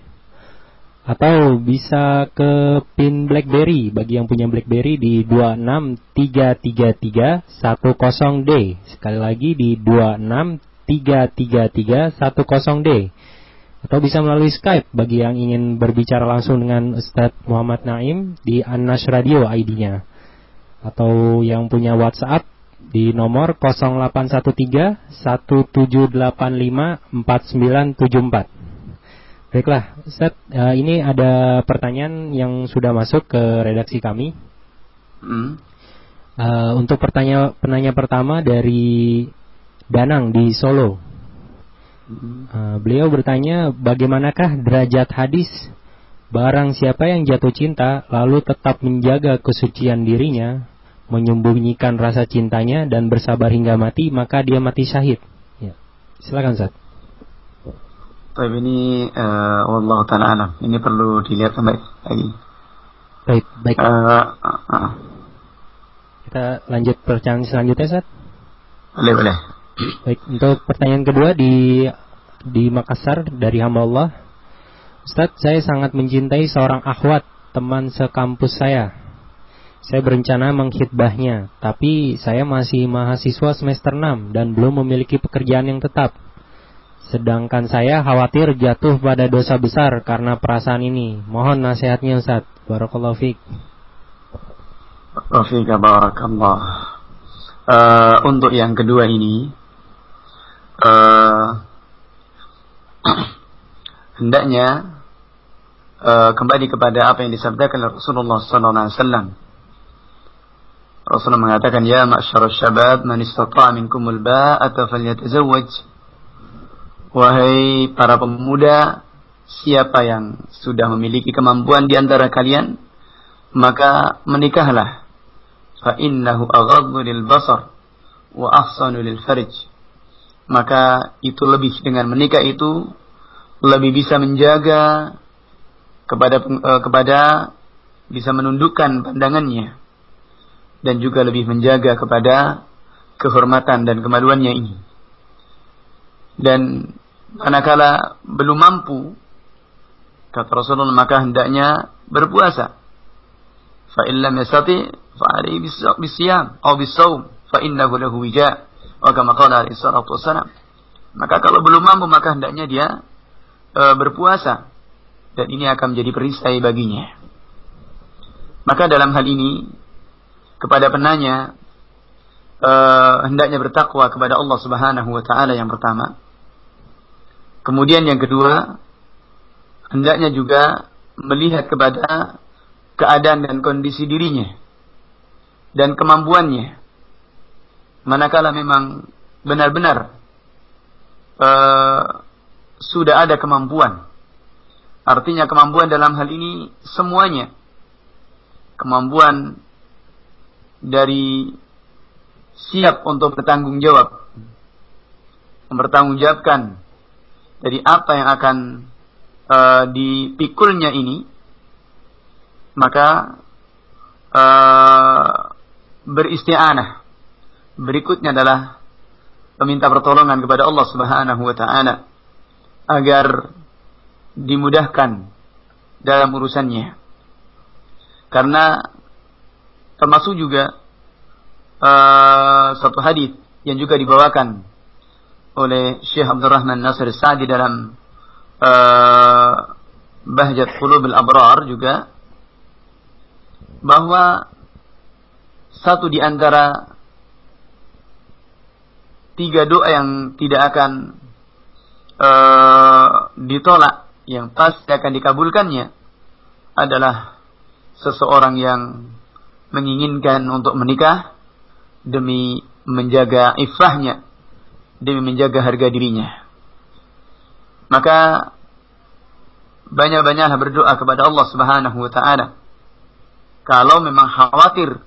S1: atau bisa ke pin BlackBerry bagi yang punya BlackBerry di 2633310D. Sekali lagi di 2633310D. Atau bisa melalui Skype bagi yang ingin berbicara langsung dengan Ustadz Muhammad Naim di Anas Radio ID-nya. Atau yang punya WhatsApp di nomor 0813 1785 4974. Baiklah, Ustaz, uh, ini ada pertanyaan yang sudah masuk ke redaksi kami. Hmm. Uh, untuk pertanyaan penanya pertama dari Danang di Solo. Uh, beliau bertanya, bagaimanakah derajat hadis barang siapa yang jatuh cinta lalu tetap menjaga kesucian dirinya, menyembunyikan rasa cintanya dan bersabar hingga mati, maka dia mati syahid. Ya. Silakan Ustaz.
S2: Baik ini uh, wallahu taala alam. Ini perlu dilihat kembali lagi.
S1: Baik, baik. Uh, uh, uh. Kita lanjut pertanyaan selanjutnya, Ustaz.
S2: Boleh, boleh.
S1: Baik, untuk pertanyaan kedua di di Makassar dari hamba Allah. Ustaz, saya sangat mencintai seorang akhwat, teman sekampus saya. Saya berencana mengkhidbahnya, tapi saya masih mahasiswa semester 6 dan belum memiliki pekerjaan yang tetap. Sedangkan saya khawatir jatuh pada dosa besar karena perasaan ini. Mohon nasihatnya Ustaz. Barakallahu fiik.
S2: Wafika barakallah. Uh, untuk yang kedua ini uh, hendaknya uh, kembali kepada apa yang disabdakan Rasulullah sallallahu. Rasulullah mengatakan ya ma'syar syabab man istata'a minkumul ba'ata falyatazawwaj Wahai para pemuda, siapa yang sudah memiliki kemampuan di antara kalian, maka menikahlah. Fa innahu aghaddu lil basar wa ahsanu lil farj. Maka itu lebih dengan menikah itu lebih bisa menjaga kepada uh, kepada bisa menundukkan pandangannya dan juga lebih menjaga kepada kehormatan dan kemaluannya ini. Dan manakala belum mampu kata Rasulullah maka hendaknya berpuasa. Fa illam yastati fa atau bisawm fa lahu wija. Wa kama. Maka kalau belum mampu maka hendaknya dia e, berpuasa dan ini akan menjadi perisai baginya. Maka dalam hal ini kepada penanya uh, hendaknya bertakwa kepada Allah Subhanahu wa taala yang pertama. Kemudian yang kedua, hendaknya juga melihat kepada keadaan dan kondisi dirinya dan kemampuannya. Manakala memang benar-benar uh, sudah ada kemampuan. Artinya kemampuan dalam hal ini semuanya. Kemampuan dari siap untuk bertanggung jawab. Mempertanggungjawabkan dari apa yang akan uh, dipikulnya ini, maka uh, beristianah. Berikutnya adalah meminta pertolongan kepada Allah Subhanahu wa taala agar dimudahkan dalam urusannya. Karena termasuk juga uh, satu hadis yang juga dibawakan oleh Syekh Abdurrahman Nasir Sa'di dalam uh, Bahjat Qulub al-Abrar juga bahwa satu di antara tiga doa yang tidak akan uh, ditolak yang pasti akan dikabulkannya adalah seseorang yang menginginkan untuk menikah demi menjaga ifahnya, demi menjaga harga dirinya. Maka banyak-banyaklah berdoa kepada Allah Subhanahu wa taala. Kalau memang khawatir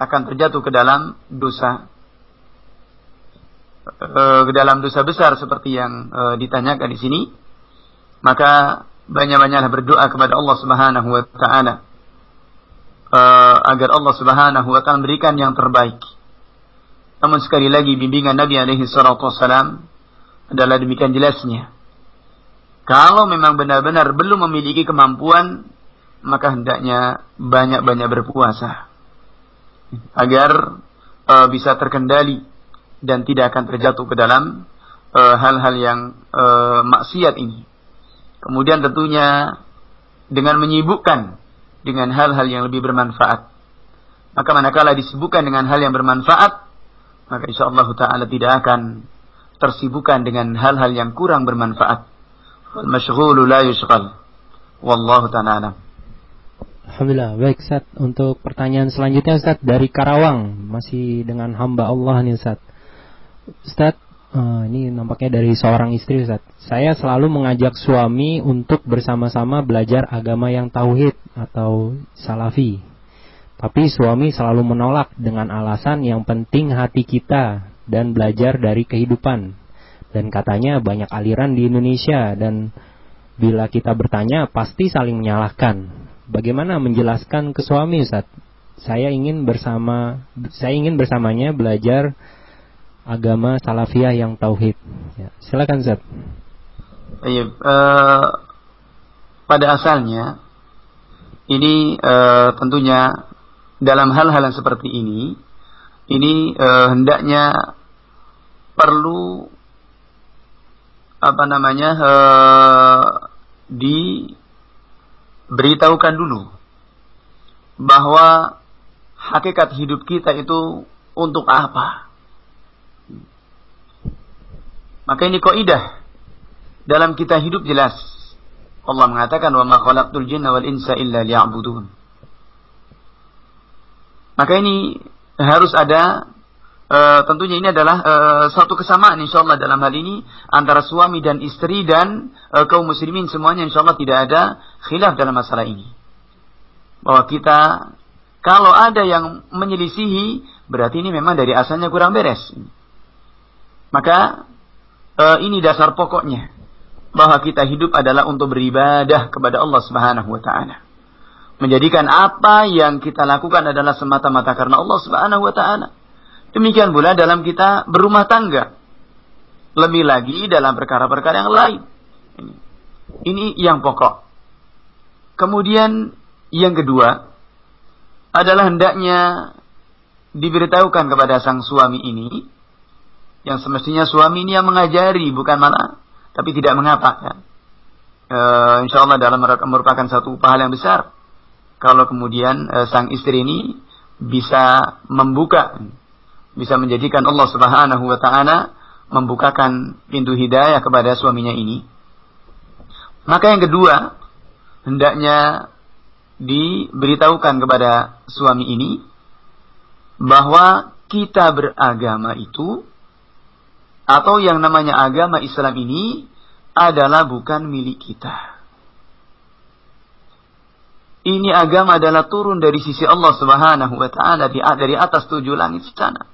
S2: akan terjatuh ke dalam dosa eh, ke dalam dosa besar seperti yang uh, ditanyakan di sini, maka banyak-banyaklah berdoa kepada Allah Subhanahu wa taala uh, agar Allah Subhanahu wa taala berikan yang terbaik. Namun sekali lagi bimbingan Nabi alaihi salatu wasalam adalah demikian jelasnya. Kalau memang benar-benar belum memiliki kemampuan, maka hendaknya banyak-banyak berpuasa agar uh, bisa terkendali dan tidak akan terjatuh ke dalam eh, hal-hal uh, yang uh, maksiat ini. Kemudian tentunya dengan menyibukkan dengan hal-hal yang lebih bermanfaat. Maka manakala disibukkan dengan hal yang bermanfaat, maka insya Allah Ta'ala tidak akan tersibukkan dengan hal-hal yang kurang bermanfaat. Al-masyghulu la yushghal. Wallahu ta'ala
S1: Alhamdulillah. Baik, Ustaz. Untuk pertanyaan selanjutnya, Ustaz, dari Karawang. Masih dengan hamba Allah nih, Ustaz. Ustaz, uh, ini nampaknya dari seorang istri, Ustaz. Saya selalu mengajak suami untuk bersama-sama belajar agama yang tauhid atau salafi. Tapi suami selalu menolak dengan alasan yang penting hati kita dan belajar dari kehidupan. Dan katanya banyak aliran di Indonesia dan bila kita bertanya pasti saling menyalahkan. Bagaimana menjelaskan ke suami Ustaz? Saya ingin bersama saya ingin bersamanya belajar agama salafiyah yang tauhid. Ya, silakan Ustaz.
S2: Iya, uh, pada asalnya ini uh, tentunya dalam hal-hal yang seperti ini, ini uh, hendaknya perlu apa namanya uh, diberitahukan dulu bahwa hakikat hidup kita itu untuk apa. Maka ini kaidah dalam kita hidup jelas. Allah mengatakan wa ma khalaqtul jinna wal insa illa liya'budun. Maka ini harus ada uh, tentunya ini adalah uh, suatu kesamaan insya Allah dalam hal ini antara suami dan istri dan uh, kaum muslimin semuanya insya Allah tidak ada khilaf dalam masalah ini. Bahwa kita kalau ada yang menyelisihi berarti ini memang dari asalnya kurang beres. Maka uh, ini dasar pokoknya bahwa kita hidup adalah untuk beribadah kepada Allah Subhanahu wa taala. Menjadikan apa yang kita lakukan adalah semata-mata karena Allah Subhanahu wa taala. Demikian pula dalam kita berumah tangga. Lebih lagi dalam perkara-perkara yang lain. Ini yang pokok. Kemudian yang kedua adalah hendaknya diberitahukan kepada sang suami ini yang semestinya suami ini yang mengajari bukan malah tapi tidak mengapa ya. E, insya Allah dalam merupakan satu pahala yang besar kalau kemudian e, sang istri ini bisa membuka bisa menjadikan Allah Subhanahu wa taala membukakan pintu hidayah kepada suaminya ini maka yang kedua hendaknya diberitahukan kepada suami ini bahwa kita beragama itu atau yang namanya agama Islam ini adalah bukan milik kita. Ini agama adalah turun dari sisi Allah Subhanahu wa taala dari atas tujuh langit sana.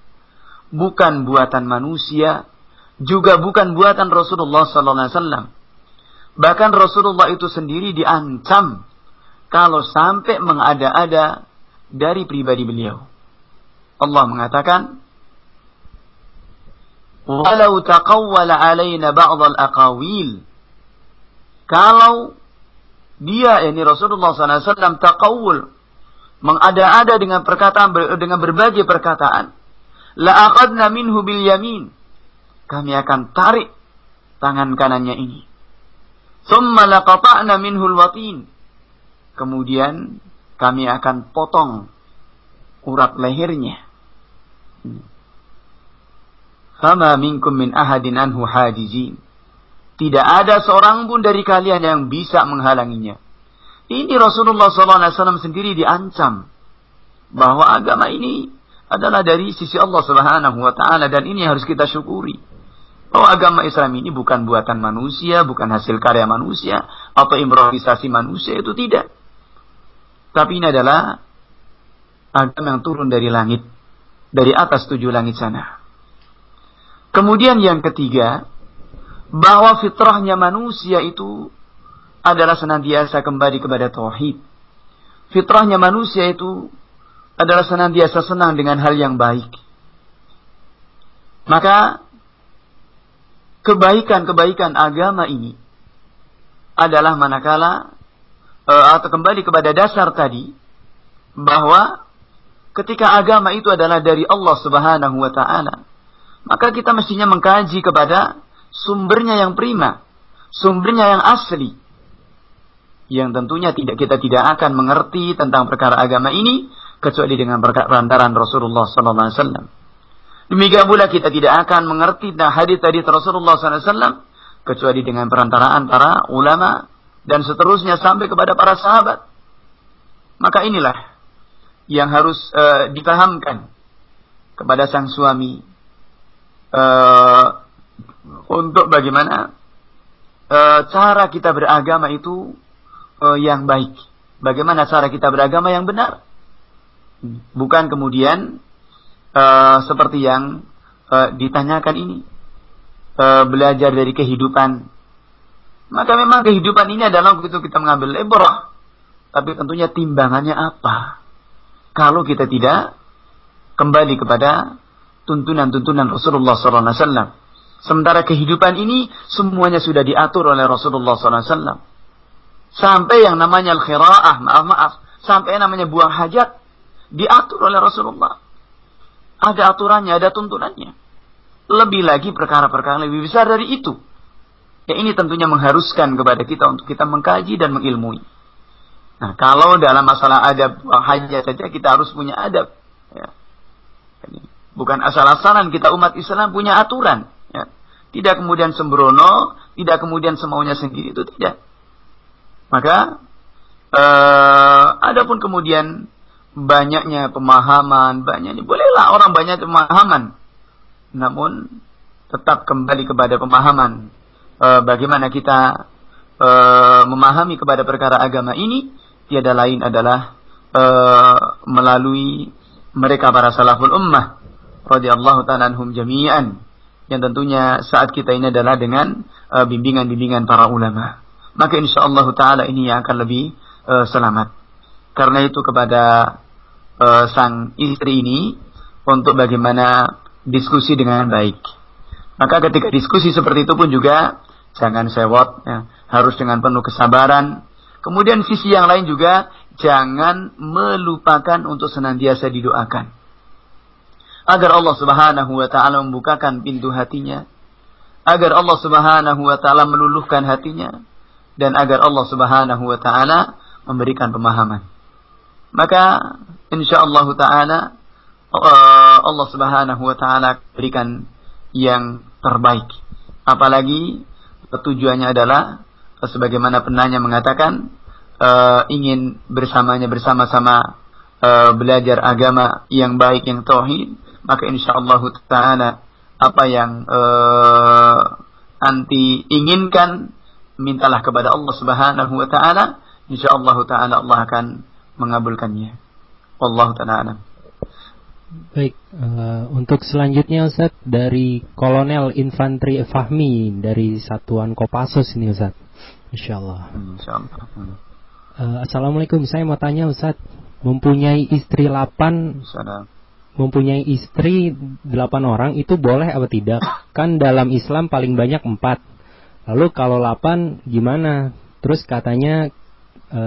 S2: Bukan buatan manusia, juga bukan buatan Rasulullah sallallahu alaihi wasallam. Bahkan Rasulullah itu sendiri diancam kalau sampai mengada-ada dari pribadi beliau. Allah mengatakan, walau taqawwala alaina ba'd al-aqawil kalau dia ini Rasulullah SAW taqawul mengada-ada dengan perkataan dengan berbagai perkataan la aqadna minhu bil yamin kami akan tarik tangan kanannya ini. Thumma laqata'na minhu al-watin kemudian kami akan potong urat lehernya Fama minkum min ahadin anhu hajizin. Tidak ada seorang pun dari kalian yang bisa menghalanginya. Ini Rasulullah SAW sendiri diancam bahwa agama ini adalah dari sisi Allah Subhanahu wa taala dan ini harus kita syukuri. Bahwa agama Islam ini bukan buatan manusia, bukan hasil karya manusia atau improvisasi manusia itu tidak. Tapi ini adalah agama yang turun dari langit, dari atas tujuh langit sana. Kemudian yang ketiga, bahwa fitrahnya manusia itu adalah senantiasa kembali kepada tauhid. Fitrahnya manusia itu adalah senantiasa senang dengan hal yang baik. Maka kebaikan-kebaikan agama ini adalah manakala uh, atau kembali kepada dasar tadi bahwa ketika agama itu adalah dari Allah Subhanahu wa taala maka kita mestinya mengkaji kepada sumbernya yang prima, sumbernya yang asli. Yang tentunya tidak kita tidak akan mengerti tentang perkara agama ini kecuali dengan perantaran Rasulullah wasallam. Demikian pula kita tidak akan mengerti tentang hadis tadi Rasulullah wasallam kecuali dengan perantaraan para ulama dan seterusnya sampai kepada para sahabat. Maka inilah yang harus uh, dipahamkan kepada sang suami uh, untuk bagaimana uh, cara kita beragama itu uh, yang baik. Bagaimana cara kita beragama yang benar. Bukan kemudian uh, seperti yang uh, ditanyakan ini. Uh, belajar dari kehidupan. Maka memang kehidupan ini adalah begitu kita mengambil ibrah. Tapi tentunya timbangannya apa? Kalau kita tidak kembali kepada tuntunan-tuntunan Rasulullah SAW. Sementara kehidupan ini semuanya sudah diatur oleh Rasulullah SAW. Sampai yang namanya al-khira'ah, maaf-maaf, sampai yang namanya buang hajat, diatur oleh Rasulullah. Ada aturannya, ada tuntunannya. Lebih lagi perkara-perkara lebih besar dari itu. Ya ini tentunya mengharuskan kepada kita untuk kita mengkaji dan mengilmui. Nah, kalau dalam masalah adab hajat saja kita harus punya adab. Ya. Bukan asal-asalan kita umat Islam punya aturan. Ya. Tidak kemudian sembrono, tidak kemudian semaunya sendiri itu tidak. Maka eh, adapun kemudian banyaknya pemahaman, banyaknya bolehlah orang banyak pemahaman. Namun tetap kembali kepada pemahaman eh, bagaimana kita eh, memahami kepada perkara agama ini tiada lain adalah eh, melalui mereka para salaful ummah radhiyallahu ta'ala anhum jami'an yang tentunya saat kita ini adalah dengan uh, bimbingan-bimbingan para ulama. Maka insya Allah Taala ini yang akan lebih uh, selamat. Karena itu kepada uh, sang istri ini untuk bagaimana diskusi dengan baik. Maka ketika diskusi seperti itu pun juga jangan sewot, ya. harus dengan penuh kesabaran. Kemudian sisi yang lain juga jangan melupakan untuk senantiasa didoakan agar Allah Subhanahu wa taala membukakan pintu hatinya, agar Allah Subhanahu wa taala meluluhkan hatinya dan agar Allah Subhanahu wa taala memberikan pemahaman. Maka insyaallah taala uh, Allah Subhanahu wa taala berikan yang terbaik. Apalagi tujuannya adalah sebagaimana penanya mengatakan uh, ingin bersamanya bersama-sama uh, belajar agama yang baik yang tauhid maka insya Allah taala apa yang uh, anti inginkan mintalah kepada Allah Subhanahu wa taala insya Allah taala Allah akan mengabulkannya Allah taala
S1: Baik, uh, untuk selanjutnya Ustaz dari Kolonel Infanteri Fahmi dari Satuan Kopassus ini Ustaz. Insyaallah. Insyaallah. Uh, Assalamualaikum, saya mau tanya Ustaz, mempunyai istri 8 mempunyai istri delapan orang itu boleh apa tidak? Kan dalam Islam paling banyak empat. Lalu kalau delapan gimana? Terus katanya e,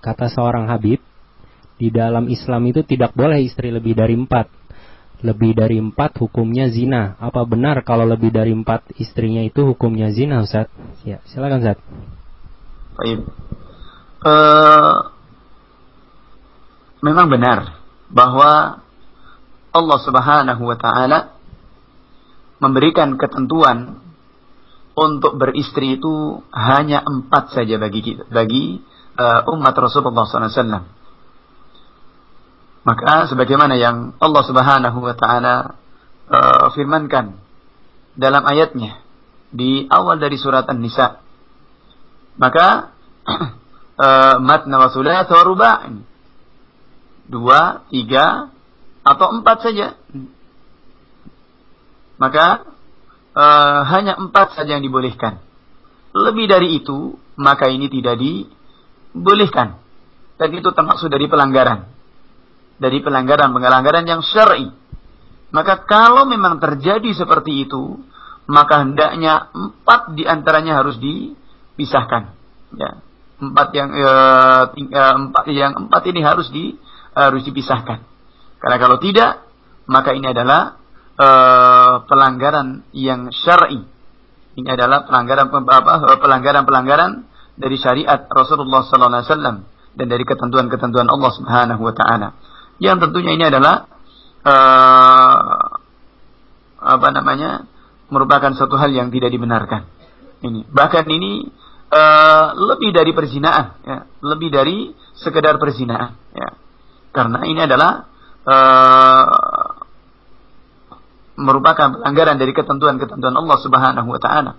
S1: kata seorang Habib di dalam Islam itu tidak boleh istri lebih dari empat. Lebih dari empat hukumnya zina. Apa benar kalau lebih dari empat istrinya itu hukumnya zina, Ustaz? Ya, silakan Ustaz.
S2: Baik. Uh, memang benar bahwa Allah Subhanahu wa taala memberikan ketentuan untuk beristri itu hanya empat saja bagi kita, bagi uh, umat Rasulullah SAW. Maka sebagaimana yang Allah Subhanahu wa taala uh, firmankan dalam ayatnya di awal dari surat An-Nisa. Maka uh, matna wa thulatha dua, tiga, atau empat saja. Maka uh, hanya empat saja yang dibolehkan. Lebih dari itu, maka ini tidak dibolehkan. Dan itu termasuk dari pelanggaran. Dari pelanggaran-pelanggaran yang syar'i. Maka kalau memang terjadi seperti itu, maka hendaknya empat di antaranya harus dipisahkan. Ya, empat yang uh, empat yang empat ini harus di harus dipisahkan. Karena kalau tidak, maka ini adalah uh, pelanggaran yang syar'i. Ini adalah pelanggaran apa pelanggaran-pelanggaran dari syariat Rasulullah sallallahu alaihi wasallam dan dari ketentuan-ketentuan Allah Subhanahu wa taala. Yang tentunya ini adalah uh, apa namanya? merupakan satu hal yang tidak dibenarkan. Ini bahkan ini uh, lebih dari perzinaan, ya, lebih dari sekedar perzinaan, ya. Karena ini adalah uh, merupakan pelanggaran dari ketentuan-ketentuan Allah Subhanahu wa taala.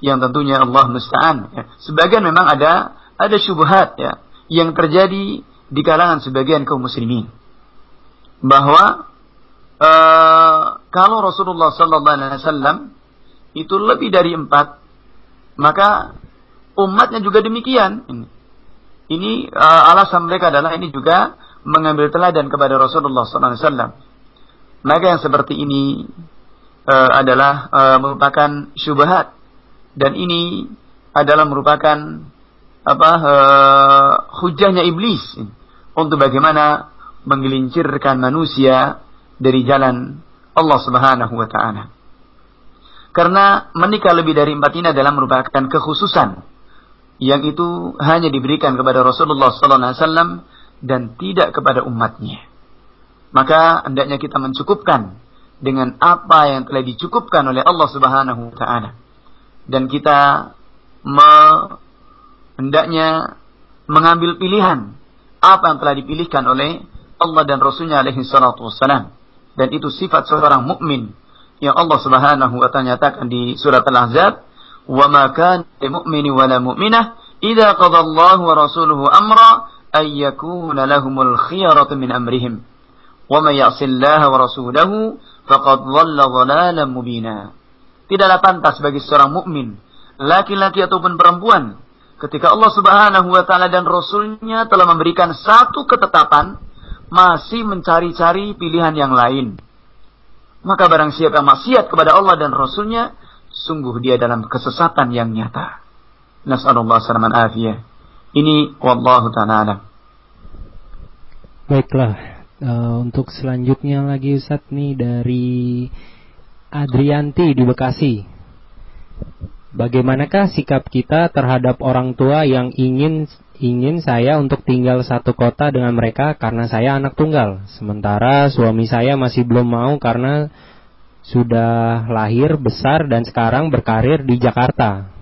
S2: Yang tentunya Allah musta'an ya. Sebagian memang ada ada syubhat ya yang terjadi di kalangan sebagian kaum muslimin bahwa uh, kalau Rasulullah sallallahu alaihi wasallam itu lebih dari empat maka umatnya juga demikian ini, ini uh, alasan mereka adalah ini juga mengambil teladan kepada Rasulullah SAW. Maka yang seperti ini uh, adalah uh, merupakan syubhat dan ini adalah merupakan apa uh, hujahnya iblis untuk bagaimana menggelincirkan manusia dari jalan Allah Subhanahu wa taala. Karena menikah lebih dari empat ini adalah merupakan kekhususan yang itu hanya diberikan kepada Rasulullah sallallahu dan tidak kepada umatnya. Maka hendaknya kita mencukupkan dengan apa yang telah dicukupkan oleh Allah Subhanahu wa taala. Dan kita me, hendaknya mengambil pilihan apa yang telah dipilihkan oleh Allah dan Rasulnya alaihi salatu wassalam. Dan itu sifat seorang mukmin yang Allah Subhanahu wa taala nyatakan di surat Al-Ahzab, "Wa ma kana mu'mini wa la mu'minah idza qada Allah wa rasuluhu amra Tidaklah pantas bagi seorang mukmin, laki-laki ataupun perempuan, ketika Allah Subhanahu wa taala dan rasulnya telah memberikan satu ketetapan, masih mencari-cari pilihan yang lain. Maka barang siapa maksiat kepada Allah dan Rasulnya, sungguh dia dalam kesesatan yang nyata. Nas'alullah salaman afiyah. Ini wallahu ta'ala
S1: Baiklah, uh, untuk selanjutnya lagi Ustaz nih dari Adrianti di Bekasi. Bagaimanakah sikap kita terhadap orang tua yang ingin ingin saya untuk tinggal satu kota dengan mereka karena saya anak tunggal. Sementara suami saya masih belum mau karena sudah lahir, besar dan sekarang berkarir di Jakarta.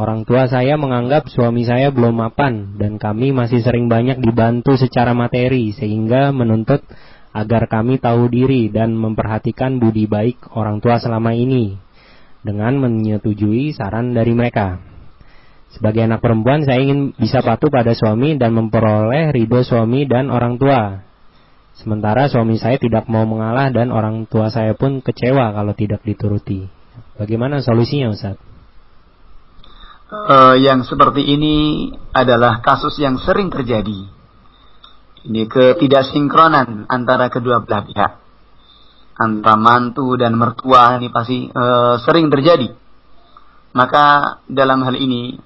S1: Orang tua saya menganggap suami saya belum mapan dan kami masih sering banyak dibantu secara materi sehingga menuntut agar kami tahu diri dan memperhatikan budi baik orang tua selama ini dengan menyetujui saran dari mereka. Sebagai anak perempuan saya ingin bisa patuh pada suami dan memperoleh ridho suami dan orang tua. Sementara suami saya tidak mau mengalah dan orang tua saya pun kecewa kalau tidak dituruti. Bagaimana solusinya Ustaz?
S2: Uh, yang seperti ini adalah kasus yang sering terjadi. Ini ketidaksinkronan antara kedua belah pihak. Antara mantu dan mertua ini pasti uh, sering terjadi. Maka dalam hal ini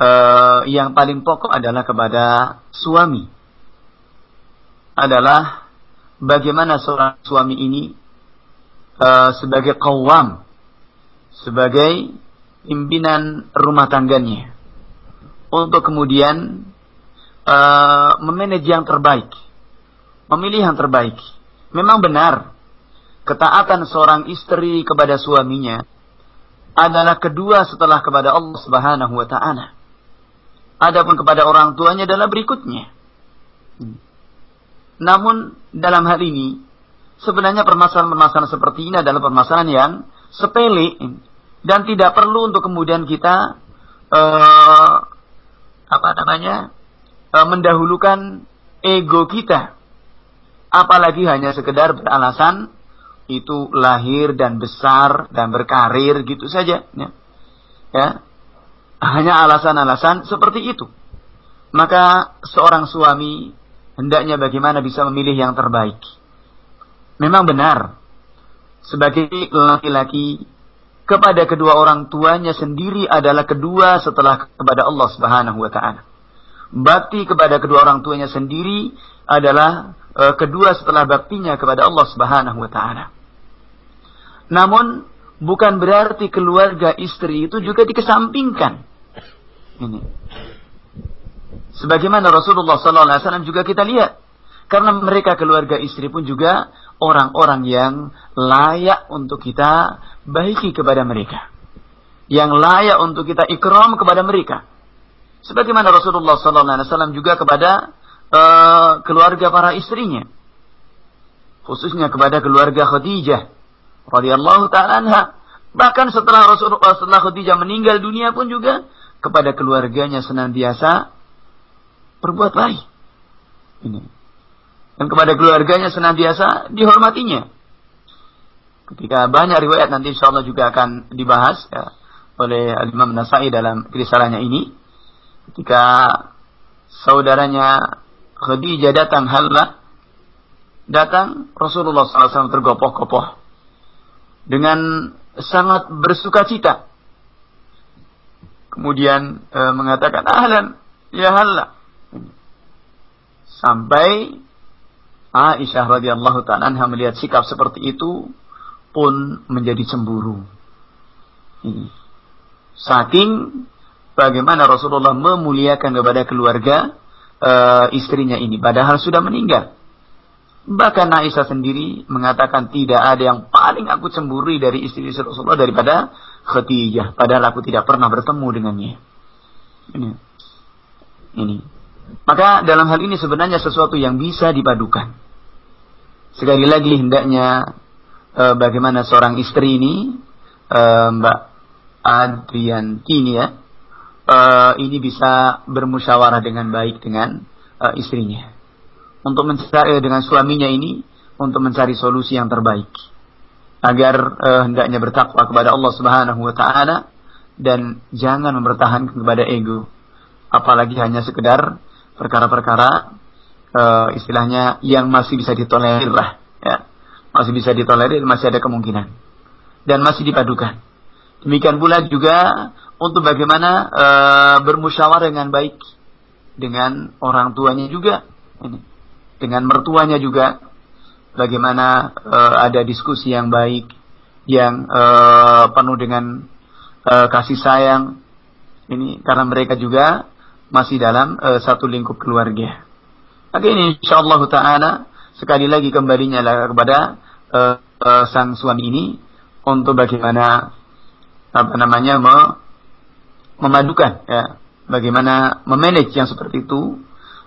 S2: uh, yang paling pokok adalah kepada suami. Adalah bagaimana seorang suami ini uh, sebagai kawam, sebagai pimpinan rumah tangganya untuk kemudian uh, memanage yang terbaik, memilih yang terbaik. Memang benar ketaatan seorang istri kepada suaminya adalah kedua setelah kepada Allah Subhanahu wa taala. Adapun kepada orang tuanya adalah berikutnya. Namun dalam hal ini sebenarnya permasalahan-permasalahan seperti ini adalah permasalahan yang sepele dan tidak perlu untuk kemudian kita uh, apa namanya uh, mendahulukan ego kita. Apalagi hanya sekedar beralasan itu lahir dan besar dan berkarir gitu saja ya, ya. hanya alasan-alasan seperti itu. Maka seorang suami hendaknya bagaimana bisa memilih yang terbaik? Memang benar sebagai laki-laki kepada kedua orang tuanya sendiri adalah kedua setelah kepada Allah Subhanahu wa taala. Bakti kepada kedua orang tuanya sendiri adalah uh, kedua setelah baktinya kepada Allah Subhanahu wa taala. Namun bukan berarti keluarga istri itu juga dikesampingkan. Ini. Sebagaimana Rasulullah sallallahu alaihi wasallam juga kita lihat karena mereka keluarga istri pun juga orang-orang yang layak untuk kita baiki kepada mereka. Yang layak untuk kita ikram kepada mereka. Sebagaimana Rasulullah SAW juga kepada uh, keluarga para istrinya. Khususnya kepada keluarga Khadijah. radhiyallahu ta'ala anha. Bahkan setelah Rasulullah setelah Khadijah meninggal dunia pun juga kepada keluarganya senantiasa berbuat baik. Ini dan kepada keluarganya senantiasa dihormatinya. Ketika banyak riwayat nanti insya Allah juga akan dibahas ya, oleh Imam Nasai dalam risalahnya ini. Ketika saudaranya Khadijah datang halah, datang Rasulullah SAW tergopoh-gopoh dengan sangat bersuka cita. Kemudian e, mengatakan ahlan ya halah. Sampai Aisyah radhiyallahu taala melihat sikap seperti itu pun menjadi cemburu. Saking bagaimana Rasulullah memuliakan kepada keluarga uh, istrinya ini padahal sudah meninggal. Bahkan Aisyah sendiri mengatakan tidak ada yang paling aku cemburi dari istri Rasulullah daripada Khadijah. Padahal aku tidak pernah bertemu dengannya. Ini. Ini. Maka dalam hal ini sebenarnya sesuatu yang bisa dipadukan. Sekali lagi hendaknya e, bagaimana seorang istri ini e, Mbak Adrian kini ya e, ini bisa bermusyawarah dengan baik dengan e, istrinya. Untuk mencari dengan suaminya ini untuk mencari solusi yang terbaik. Agar uh, hendaknya bertakwa kepada Allah Subhanahu wa taala dan jangan mempertahankan kepada ego. Apalagi hanya sekedar perkara-perkara uh, istilahnya yang masih bisa ditolerir lah ya masih bisa ditolerir masih ada kemungkinan. Dan masih dipadukan. Demikian pula juga untuk bagaimana uh, bermusyawarah dengan baik dengan orang tuanya juga. Dengan mertuanya juga. Bagaimana uh, ada diskusi yang baik yang uh, penuh dengan uh, kasih sayang. Ini karena mereka juga masih dalam uh, satu lingkup keluarga. Maka ini insyaallah taala. Sekali lagi kembalinya kepada uh, uh, sang suami ini untuk bagaimana apa namanya me, memadukan ya bagaimana memanage yang seperti itu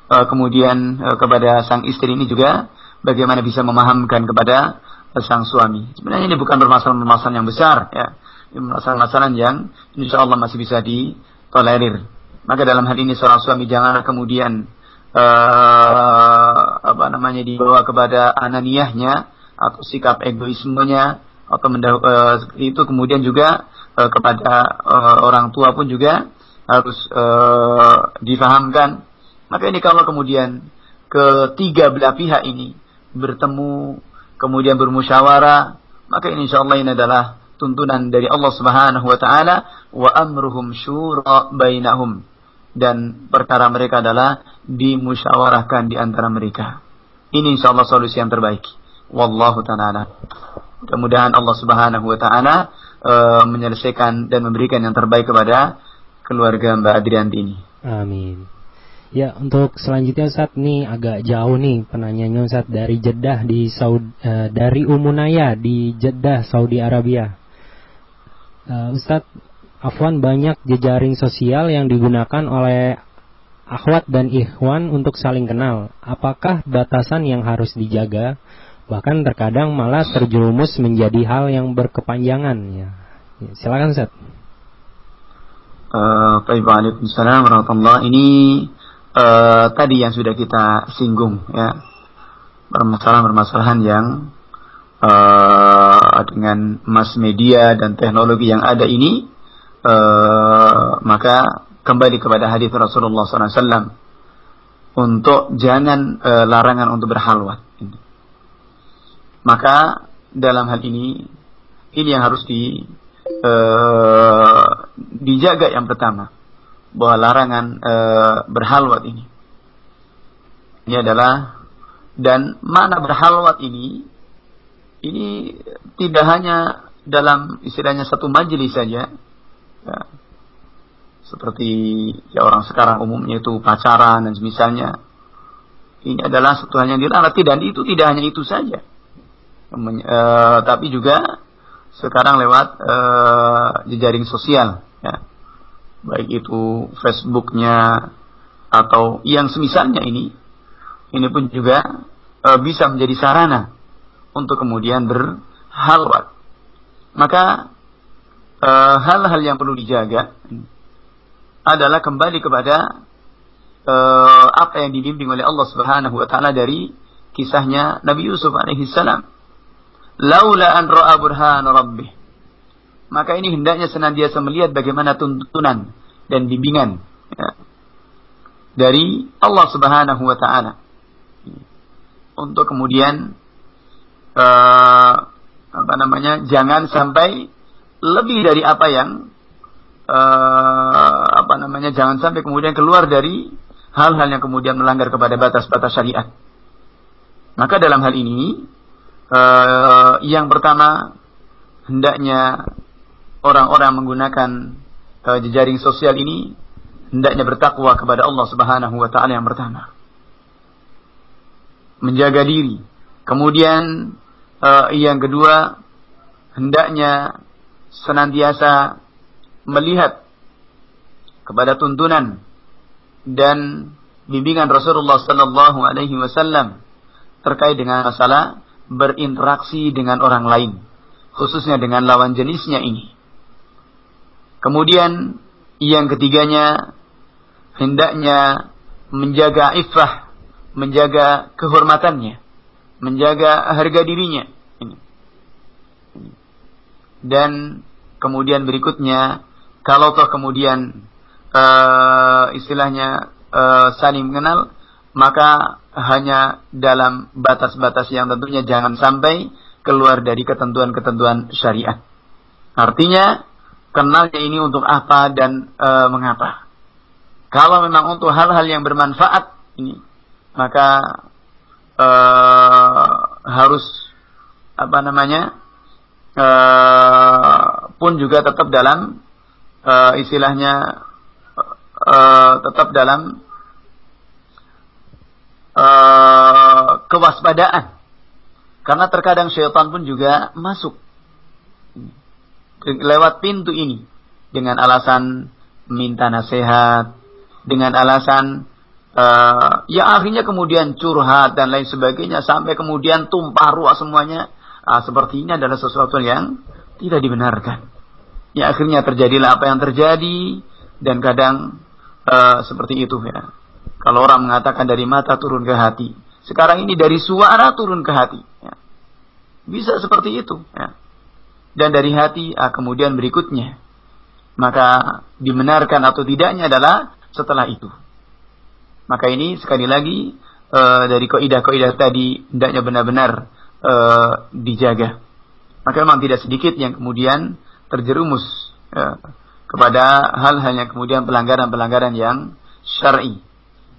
S2: uh, kemudian uh, kepada sang istri ini juga bagaimana bisa memahamkan kepada sang suami. Sebenarnya ini bukan permasalahan-permasalahan yang besar, ya. Permasalahan-permasalahan yang insya Allah masih bisa ditolerir. Maka dalam hal ini seorang suami jangan kemudian uh, apa namanya dibawa kepada ananiyahnya atau sikap egoismenya atau uh, seperti itu kemudian juga uh, kepada uh, orang tua pun juga harus uh, difahamkan. Maka ini kalau kemudian ketiga belah pihak ini bertemu, kemudian bermusyawarah, maka ini insyaallah ini adalah tuntunan dari Allah Subhanahu wa taala wa amruhum syura bainahum dan perkara mereka adalah dimusyawarahkan di antara mereka. Ini insyaallah solusi yang terbaik. Wallahu taala. Mudah-mudahan Allah Subhanahu wa taala uh, menyelesaikan dan memberikan yang terbaik kepada keluarga Mbak Adrianti ini.
S1: Amin. Ya, untuk selanjutnya Ustaz nih agak jauh nih penanyanya Ustaz dari Jeddah di Saudi uh, dari Umunaya di Jeddah Saudi Arabia. Uh, Ustaz, afwan banyak jejaring sosial yang digunakan oleh akhwat dan ikhwan untuk saling kenal. Apakah batasan yang harus dijaga? Bahkan terkadang malah terjerumus menjadi hal yang berkepanjangan ya. silakan Ustaz.
S2: Uh, Waalaikumsalam warahmatullahi Ini uh, tadi yang sudah kita singgung ya permasalahan-permasalahan yang uh, dengan mass media dan teknologi yang ada ini uh, maka kembali kepada hadis Rasulullah SAW untuk jangan uh, larangan untuk berhalwat. Maka dalam hal ini ini yang harus di uh, dijaga yang pertama bahwa larangan e, berhalwat ini. Ini adalah dan mana berhalwat ini ini tidak hanya dalam istilahnya satu majelis saja. Ya. Seperti ya orang sekarang umumnya itu pacaran dan misalnya Ini adalah satu hal yang dilarang. Tidak, itu tidak hanya itu saja. Men, e, tapi juga sekarang lewat e, jejaring sosial. Ya baik itu Facebooknya atau yang semisalnya ini, ini pun juga e, bisa menjadi sarana untuk kemudian berhalwat. Maka e, hal-hal yang perlu dijaga adalah kembali kepada e, apa yang dibimbing oleh Allah Subhanahu wa taala dari kisahnya Nabi Yusuf alaihi salam. Laula an ra'a burhan rabbih maka ini hendaknya senantiasa melihat bagaimana tuntunan dan bimbingan ya, dari Allah Subhanahu wa taala. Untuk kemudian uh, apa namanya? jangan sampai lebih dari apa yang uh, apa namanya? jangan sampai kemudian keluar dari hal-hal yang kemudian melanggar kepada batas-batas syariat. Maka dalam hal ini uh, yang pertama hendaknya orang-orang menggunakan uh, jejaring sosial ini hendaknya bertakwa kepada Allah Subhanahu wa taala yang pertama. Menjaga diri. Kemudian uh, yang kedua hendaknya senantiasa melihat kepada tuntunan dan bimbingan Rasulullah sallallahu alaihi wasallam terkait dengan masalah berinteraksi dengan orang lain, khususnya dengan lawan jenisnya ini. Kemudian yang ketiganya hendaknya menjaga ifah menjaga kehormatannya, menjaga harga dirinya. Dan kemudian berikutnya, kalau toh kemudian uh, istilahnya uh, saling mengenal, maka hanya dalam batas-batas yang tentunya jangan sampai keluar dari ketentuan-ketentuan syariat. Artinya, kenalnya ini untuk apa dan e, mengapa. Kalau memang untuk hal-hal yang bermanfaat ini, maka e, harus apa namanya e, pun juga tetap dalam e, istilahnya e, tetap dalam e, kewaspadaan karena terkadang syaitan pun juga masuk lewat pintu ini dengan alasan minta nasihat, dengan alasan uh, ya akhirnya kemudian curhat dan lain sebagainya sampai kemudian tumpah ruah semuanya. Uh, seperti ini adalah sesuatu yang tidak dibenarkan. Ya akhirnya terjadilah apa yang terjadi dan kadang uh, seperti itu ya. Kalau orang mengatakan dari mata turun ke hati, sekarang ini dari suara turun ke hati. Ya. Bisa seperti itu. Ya dan dari hati ah, kemudian berikutnya. Maka dibenarkan atau tidaknya adalah setelah itu. Maka ini sekali lagi e, dari koidah-koidah tadi hendaknya benar-benar e, dijaga. Maka memang tidak sedikit yang kemudian terjerumus e, kepada hal-hal yang kemudian pelanggaran-pelanggaran yang syar'i.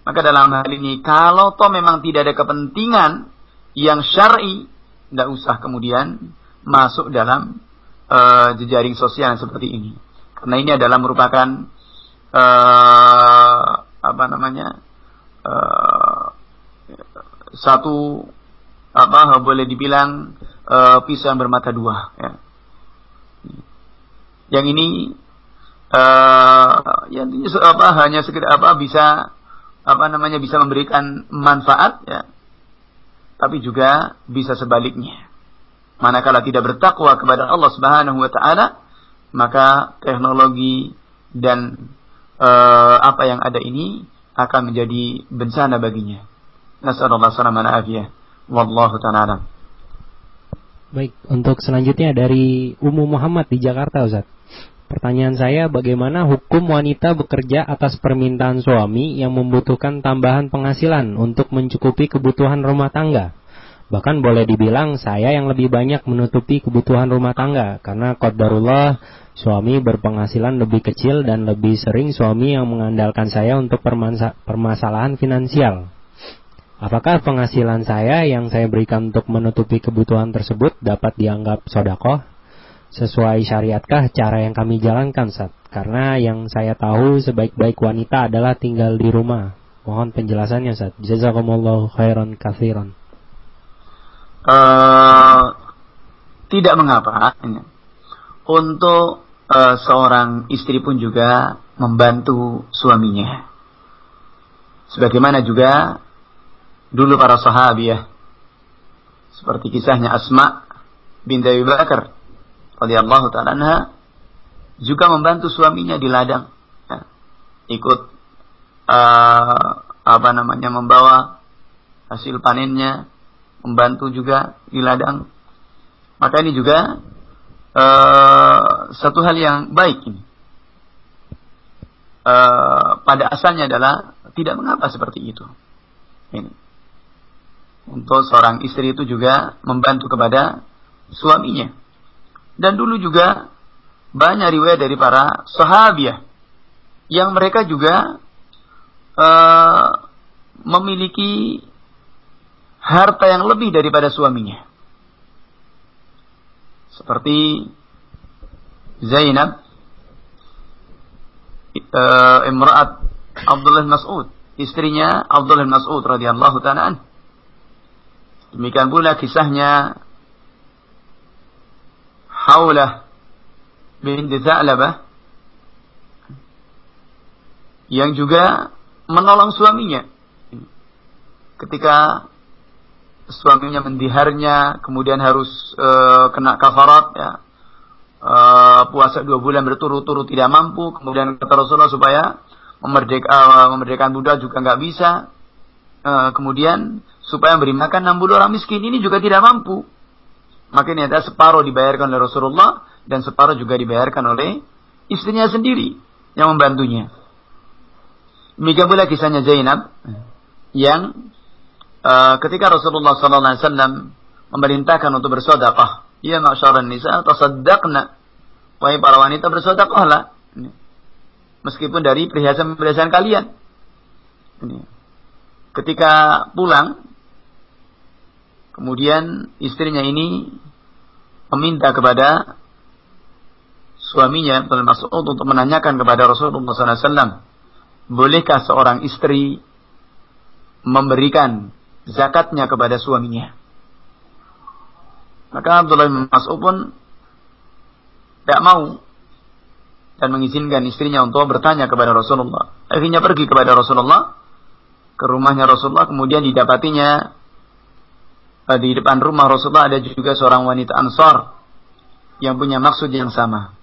S2: Maka dalam hal ini kalau toh memang tidak ada kepentingan yang syar'i, tidak usah kemudian masuk dalam uh, jejaring sosial seperti ini. Karena ini adalah merupakan uh, apa namanya uh, satu apa boleh dibilang uh, pisau yang bermata dua. Ya. Yang ini uh, yang apa hanya sekedar apa bisa apa namanya bisa memberikan manfaat ya tapi juga bisa sebaliknya manakala tidak bertakwa kepada Allah Subhanahu wa taala maka teknologi dan uh, apa yang ada ini akan menjadi bencana baginya. Nasallallahu alaihi Wallahu ta'ala
S1: Baik, untuk selanjutnya dari Umu Muhammad di Jakarta, Ustaz. Pertanyaan saya, bagaimana hukum wanita bekerja atas permintaan suami yang membutuhkan tambahan penghasilan untuk mencukupi kebutuhan rumah tangga? Bahkan boleh dibilang saya yang lebih banyak menutupi kebutuhan rumah tangga karena qadarullah suami berpenghasilan lebih kecil dan lebih sering suami yang mengandalkan saya untuk permasalahan finansial. Apakah penghasilan saya yang saya berikan untuk menutupi kebutuhan tersebut dapat dianggap sodakoh? Sesuai syariatkah cara yang kami jalankan, saat Karena yang saya tahu sebaik-baik wanita adalah tinggal di rumah. Mohon penjelasannya, saat Jazakumullahu khairan kathiran.
S2: Eh, tidak mengapa untuk uh, seorang istri pun juga membantu suaminya. Sebagaimana juga dulu para sahabiah seperti kisahnya Asma binti Abi Bakar radhiyallahu taala anha juga membantu suaminya di ladang ya. ikut uh, apa namanya membawa hasil panennya membantu juga di ladang. Maka ini juga uh, satu hal yang baik ini. Uh, pada asalnya adalah tidak mengapa seperti itu. Ini. Untuk seorang istri itu juga membantu kepada suaminya. Dan dulu juga banyak riwayat dari para sahabiah yang mereka juga uh, memiliki harta yang lebih daripada suaminya. Seperti Zainab uh, Imra'at Abdullah Mas'ud, istrinya Abdullah Mas'ud radhiyallahu taala Demikian pula kisahnya Haulah binti Za'labah yang juga menolong suaminya ketika suaminya mendiharnya, kemudian harus uh, kena kafarat ya. Uh, puasa dua bulan berturut-turut tidak mampu, kemudian kata Rasulullah supaya memerdeka, uh, memerdekakan budak juga nggak bisa. kemudian supaya memberi makan 60 orang miskin ini juga tidak mampu. Maka ini ada separuh dibayarkan oleh Rasulullah dan separuh juga dibayarkan oleh istrinya sendiri yang membantunya. Demikian pula kisahnya Zainab yang uh, ketika Rasulullah SAW memerintahkan untuk bersedekah, ya masyarakat nisa tasaddaqna. Wahai para wanita bersedekahlah. Meskipun dari perhiasan-perhiasan kalian. Ketika pulang, kemudian istrinya ini meminta kepada suaminya Abdul Mas'ud untuk menanyakan kepada Rasulullah SAW, bolehkah seorang istri memberikan zakatnya kepada suaminya? Maka Abdullah bin Mas'ud pun tidak mau dan mengizinkan istrinya untuk bertanya kepada Rasulullah. Akhirnya pergi kepada Rasulullah ke rumahnya Rasulullah kemudian didapatinya di depan rumah Rasulullah ada juga seorang wanita Ansar yang punya maksud yang sama.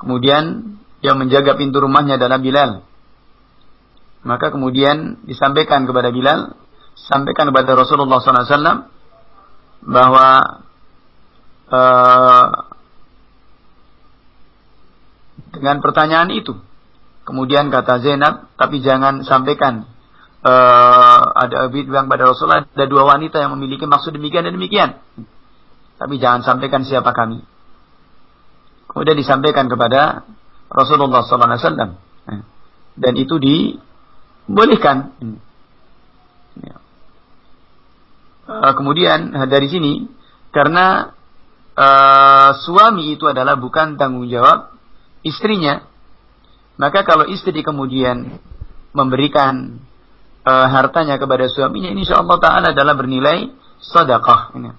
S2: Kemudian yang menjaga pintu rumahnya adalah Bilal. Maka kemudian disampaikan kepada Bilal, sampaikan kepada Rasulullah SAW bahwa uh, dengan pertanyaan itu. Kemudian kata Zainab, tapi jangan sampaikan uh, ada bilang pada Rasulullah ada dua wanita yang memiliki maksud demikian dan demikian. Tapi jangan sampaikan siapa kami. Kemudian disampaikan kepada Rasulullah SAW. Dan itu dibolehkan. Uh, kemudian dari sini karena uh, suami itu adalah bukan tanggung jawab istrinya, maka kalau istri kemudian memberikan uh, hartanya kepada suaminya, ini Allah Taala adalah bernilai sedekah. Ini.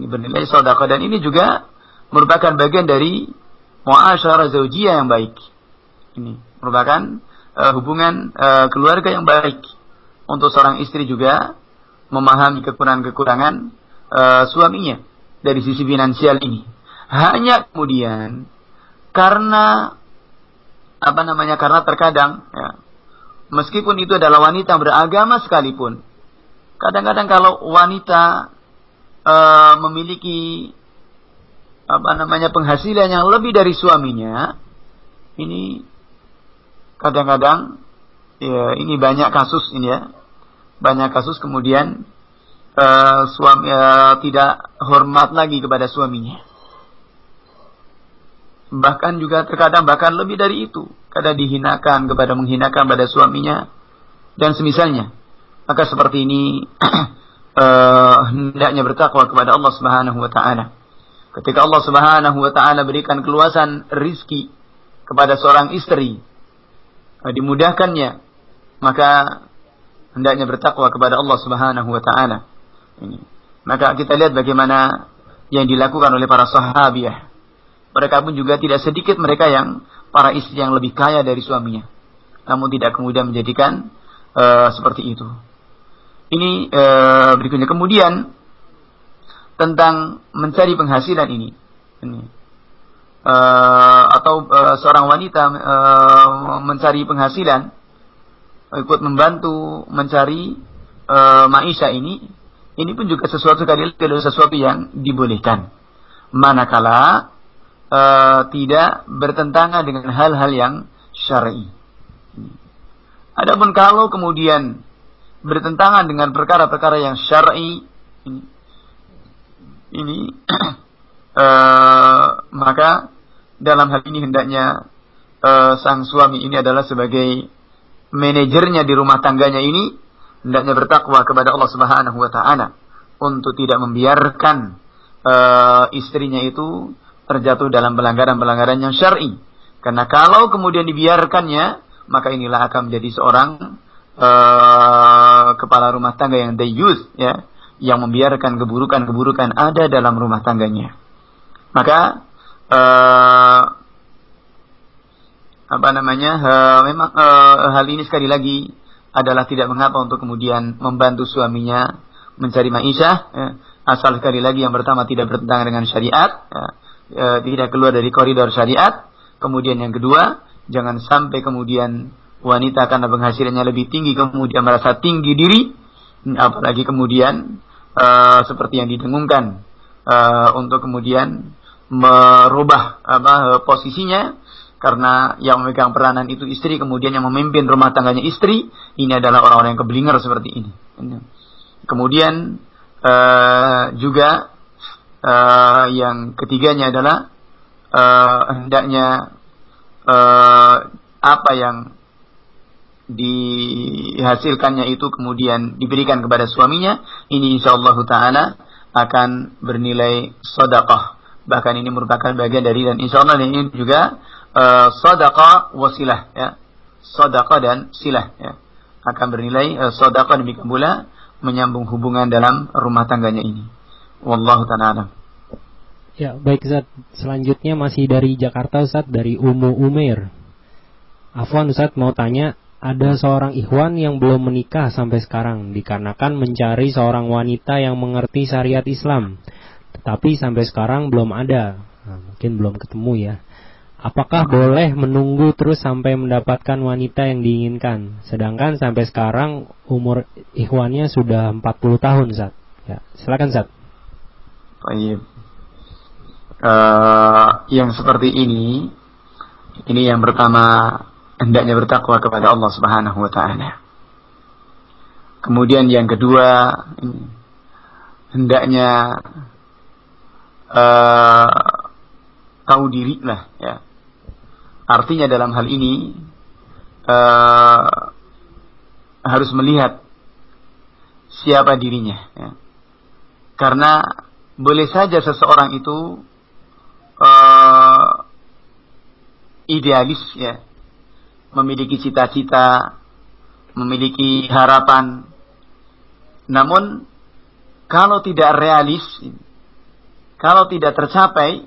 S2: ini bernilai sedekah dan ini juga merupakan bagian dari muasyarah zaujiyah yang baik. Ini merupakan uh, hubungan uh, keluarga yang baik. Untuk seorang istri juga memahami kekurangan-kekurangan uh, suaminya dari sisi finansial ini. Hanya kemudian karena apa namanya? Karena terkadang ya, meskipun itu adalah wanita beragama sekalipun, kadang-kadang kalau wanita uh, memiliki apa namanya penghasilan yang lebih dari suaminya, ini kadang-kadang ya ini banyak kasus ini ya, banyak kasus kemudian uh, suami uh, tidak hormat lagi kepada suaminya. Bahkan juga terkadang bahkan lebih dari itu, kadang dihinakan kepada menghinakan pada suaminya dan semisalnya. Maka seperti ini uh, hendaknya bertakwa kepada Allah Subhanahu wa taala. Ketika Allah Subhanahu wa taala berikan keluasan rizki kepada seorang istri, eh, dimudahkannya, maka hendaknya bertakwa kepada Allah Subhanahu wa taala. Maka kita lihat bagaimana yang dilakukan oleh para sahabiah. Mereka pun juga tidak sedikit mereka yang para istri yang lebih kaya dari suaminya. Namun tidak kemudian menjadikan uh, seperti itu. Ini uh, berikutnya. Kemudian tentang mencari penghasilan ini. ini. Uh, atau seorang wanita mencari penghasilan ikut membantu mencari maisha ini ini pun juga sesuatu kali sesuatu yang dibolehkan manakala uh, tidak bertentangan dengan hal-hal yang syar'i. Adapun kalau kemudian bertentangan dengan perkara-perkara yang syar'i ini uh, maka dalam hal ini hendaknya uh, sang suami ini adalah sebagai manajernya di rumah tangganya ini hendaknya bertakwa kepada Allah Subhanahu wa taala untuk tidak membiarkan uh, istrinya itu terjatuh dalam pelanggaran-pelanggaran yang syar'i. Karena kalau kemudian dibiarkannya, maka inilah akan menjadi seorang uh, kepala rumah tangga yang dayus ya yang membiarkan keburukan-keburukan ada dalam rumah tangganya. Maka uh, apa namanya? Uh, memang uh, hal ini sekali lagi adalah tidak mengapa untuk kemudian membantu suaminya mencari maisha, ya. asal sekali lagi yang pertama tidak bertentangan dengan syariat, ya. Uh, tidak keluar dari koridor syariat. Kemudian yang kedua, jangan sampai kemudian wanita karena penghasilannya lebih tinggi kemudian merasa tinggi diri apalagi kemudian uh, seperti yang didengungkan uh, untuk kemudian merubah apa posisinya karena yang memegang peranan itu istri kemudian yang memimpin rumah tangganya istri ini adalah orang-orang yang keblinger seperti ini kemudian juga uh, yang ketiganya adalah uh, hendaknya uh, apa yang dihasilkannya itu kemudian diberikan kepada suaminya, ini insya Allah Taala akan bernilai sodakah. Bahkan ini merupakan bagian dari dan insya Allah ini juga uh, sodakah wasilah ya, sodakah dan silah ya akan bernilai uh, sodakah demikian pula menyambung hubungan dalam rumah tangganya ini. Wallahu taala.
S1: Ya, baik Ustaz. Selanjutnya masih dari Jakarta Ustaz dari Umu Umair. Afwan Ustaz mau tanya, ada seorang ikhwan yang belum menikah sampai sekarang dikarenakan mencari seorang wanita yang mengerti syariat Islam. Tetapi sampai sekarang belum ada. Nah, mungkin belum ketemu ya. Apakah boleh menunggu terus sampai mendapatkan wanita yang diinginkan? Sedangkan sampai sekarang umur ikhwannya sudah 40 tahun, Zat. Ya, silakan Zat.
S2: Baik. Uh, yang seperti ini, ini yang pertama hendaknya bertakwa kepada Allah Subhanahu wa taala. Kemudian yang kedua hendaknya uh, tahu diri lah ya. Artinya dalam hal ini uh, harus melihat siapa dirinya ya. Karena boleh saja seseorang itu uh, idealis ya. Memiliki cita-cita, memiliki harapan. Namun kalau tidak realis, kalau tidak tercapai,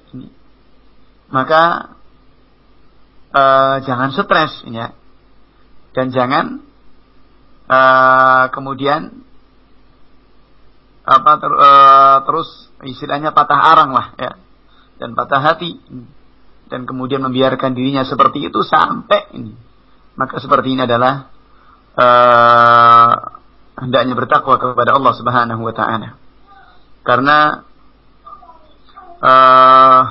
S2: maka uh, jangan stres, ya, dan jangan uh, kemudian apa ter, uh, terus istilahnya patah arang lah, ya, dan patah hati, dan kemudian membiarkan dirinya seperti itu sampai ini maka seperti ini adalah uh, hendaknya bertakwa kepada Allah Subhanahu wa taala. Karena uh,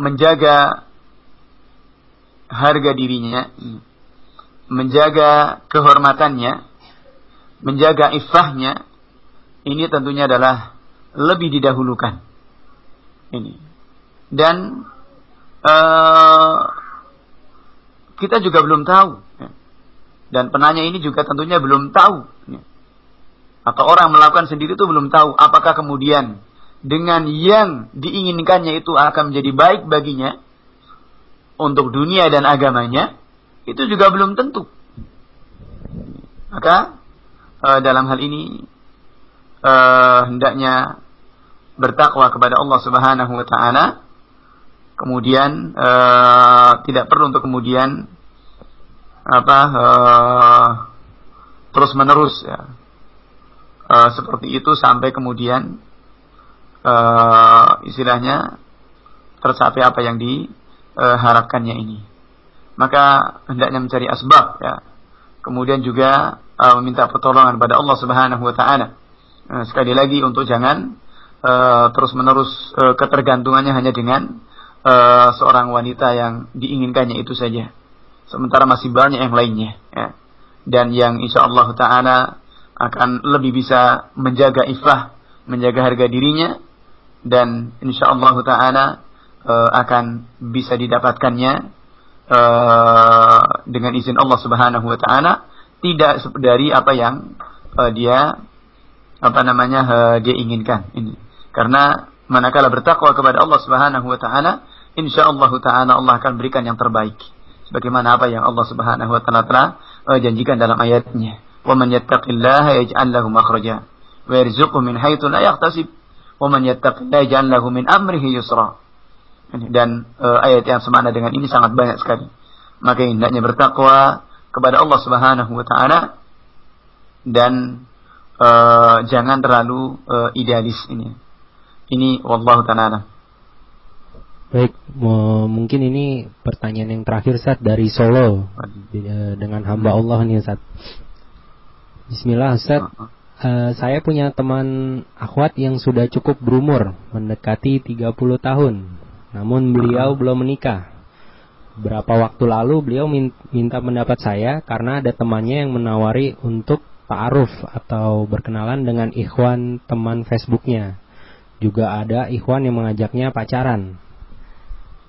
S2: menjaga harga dirinya, menjaga kehormatannya, menjaga ifahnya, ini tentunya adalah lebih didahulukan. Ini. Dan uh, kita juga belum tahu. Dan penanya ini juga tentunya belum tahu. Atau orang melakukan sendiri itu belum tahu apakah kemudian dengan yang diinginkannya itu akan menjadi baik baginya untuk dunia dan agamanya, itu juga belum tentu. Maka uh, dalam hal ini uh, hendaknya bertakwa kepada Allah Subhanahu wa taala kemudian uh, tidak perlu untuk kemudian apa uh, terus menerus ya. Uh, seperti itu sampai kemudian uh, istilahnya tercapai apa yang diharapkannya ini. Maka hendaknya mencari asbab ya. Kemudian juga uh, meminta pertolongan pada Allah Subhanahu wa taala. Sekali lagi untuk jangan uh, terus menerus uh, ketergantungannya hanya dengan uh, seorang wanita yang diinginkannya itu saja. Sementara masih banyak yang lainnya. Ya. Dan yang insya Allah Ta'ala akan lebih bisa menjaga ifah, menjaga harga dirinya. Dan insya Allah Ta'ala uh, akan bisa didapatkannya uh, dengan izin Allah Subhanahu Wa Ta'ala. Tidak dari apa yang uh, dia apa namanya uh, dia inginkan ini. Karena manakala bertakwa kepada Allah Subhanahu wa taala, insyaallah taala Allah akan berikan yang terbaik. Sebagaimana apa yang Allah Subhanahu wa taala telah uh, janjikan dalam ayatnya. Wa man yattaqillaha yaj'al lahu makhraja wa yarzuqhu min haitsu la yahtasib. Wa man yattaqillaha yaj'al lahu min amrihi yusra. Dan uh, ayat yang semana dengan ini sangat banyak sekali. Maka hendaknya bertakwa kepada Allah Subhanahu wa taala dan uh, jangan terlalu uh, idealis ini. Ini wallahu taala.
S1: Baik, mungkin ini pertanyaan yang terakhir saat dari Solo eh, dengan hamba Allah nih Ustaz. Bismillah Ustaz. Uh, saya punya teman akhwat yang sudah cukup berumur, mendekati 30 tahun. Namun beliau belum menikah. Berapa waktu lalu beliau minta pendapat saya karena ada temannya yang menawari untuk ta'aruf atau berkenalan dengan ikhwan teman Facebooknya. Juga ada ikhwan yang mengajaknya pacaran.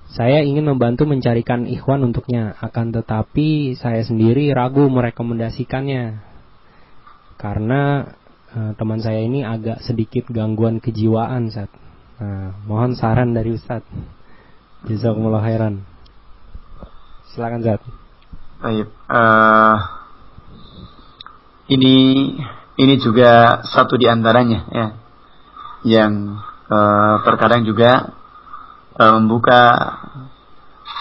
S1: Saya ingin membantu mencarikan ikhwan untuknya, akan tetapi saya sendiri ragu merekomendasikannya. Karena uh, teman saya ini agak sedikit gangguan kejiwaan, Ustaz. Nah, mohon saran dari Ustaz. Jazakumullah khairan. Silakan, Ustaz.
S2: Baik. Uh, ini ini juga satu di antaranya ya. Yang uh, terkadang juga uh, membuka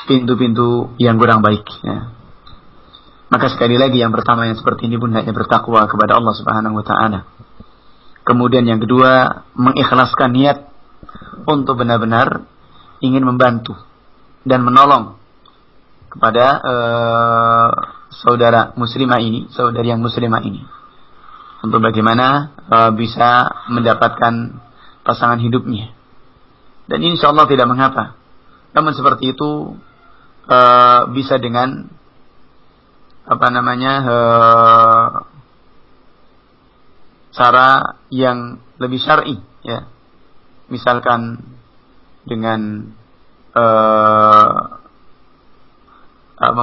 S2: pintu-pintu yang kurang baik. Ya. Maka sekali lagi yang pertama yang seperti ini pun hanya bertakwa kepada Allah Subhanahu wa taala. Kemudian yang kedua, mengikhlaskan niat untuk benar-benar ingin membantu dan menolong kepada uh, saudara muslimah ini, saudari yang muslimah ini. Untuk bagaimana uh, bisa mendapatkan pasangan hidupnya. Dan insya Allah tidak mengapa. Namun seperti itu uh, bisa dengan apa namanya uh, cara yang lebih syar'i ya. Misalkan dengan uh,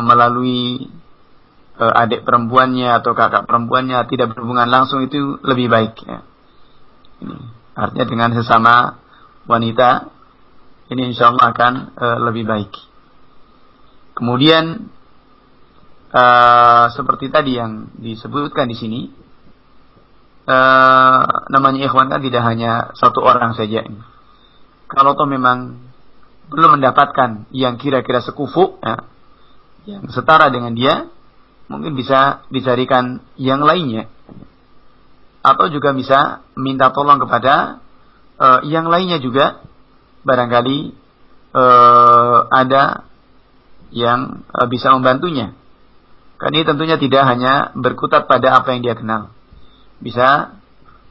S2: melalui adik perempuannya atau kakak perempuannya tidak berhubungan langsung itu lebih baik ya. Ini artinya dengan sesama wanita ini insya Allah akan uh, lebih baik. Kemudian uh, seperti tadi yang disebutkan di sini, uh, namanya ikhwan kan tidak hanya satu orang saja. Kalau toh memang belum mendapatkan yang kira-kira sekufu, ya, yang setara dengan dia, mungkin bisa dicarikan yang lainnya. Atau juga bisa minta tolong kepada uh, yang lainnya juga barangkali uh, ada yang uh, bisa membantunya. Karena ini tentunya tidak hanya berkutat pada apa yang dia kenal. Bisa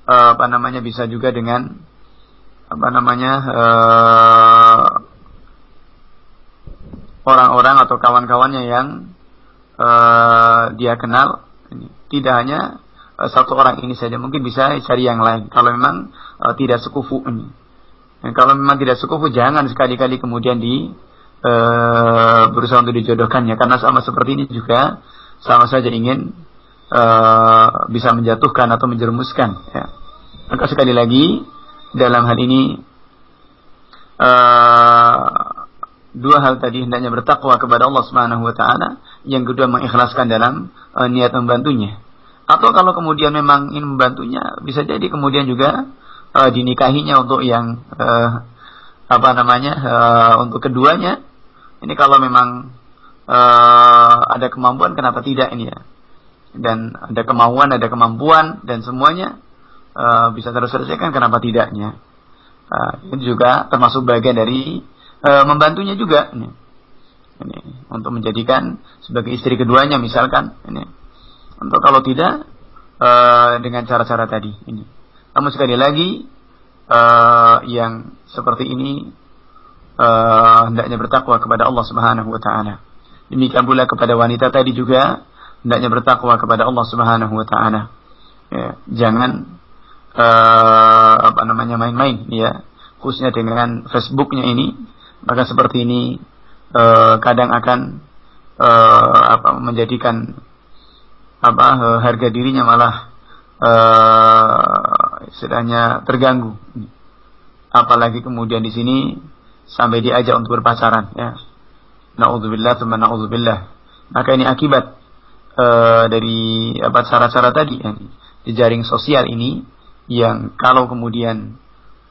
S2: uh, apa namanya bisa juga dengan apa namanya orang-orang uh, atau kawan-kawannya yang uh, dia kenal. Tidak hanya satu orang ini saja, mungkin bisa cari yang lain. Kalau memang uh, tidak sekufu ini. Dan kalau memang tidak sekufu, jangan sekali-kali kemudian di e, berusaha untuk dijodohkannya. Karena sama seperti ini juga sama saja ingin e, bisa menjatuhkan atau menjerumuskan. Ya. Maka sekali lagi dalam hal ini e, dua hal tadi hendaknya bertakwa kepada Allah Subhanahu Wa Taala. Yang kedua mengikhlaskan dalam e, niat membantunya. Atau kalau kemudian memang ingin membantunya, bisa jadi kemudian juga uh, dinikahinya untuk yang uh, apa namanya uh, untuk keduanya. Ini kalau memang uh, ada kemampuan kenapa tidak ini ya? Dan ada kemauan ada kemampuan dan semuanya uh, bisa terselesaikan kenapa tidaknya? Uh, itu juga termasuk bagian dari uh, membantunya juga. Ini ini untuk menjadikan sebagai istri keduanya misalkan ini untuk kalau tidak uh, dengan cara-cara tadi ini namun sekali lagi uh, yang seperti ini uh, hendaknya bertakwa kepada Allah Subhanahu wa taala. Demikian pula kepada wanita tadi juga hendaknya bertakwa kepada Allah Subhanahu wa taala. Ya, jangan uh, apa namanya main-main ya, khususnya dengan Facebooknya ini, maka seperti ini uh, kadang akan uh, apa menjadikan apa uh, harga dirinya malah uh, istilahnya terganggu. Apalagi kemudian di sini sampai diajak untuk berpacaran ya. Nauzubillah tsumma nauzubillah. Maka ini akibat uh, dari apa cara-cara tadi ya, di jaring sosial ini yang kalau kemudian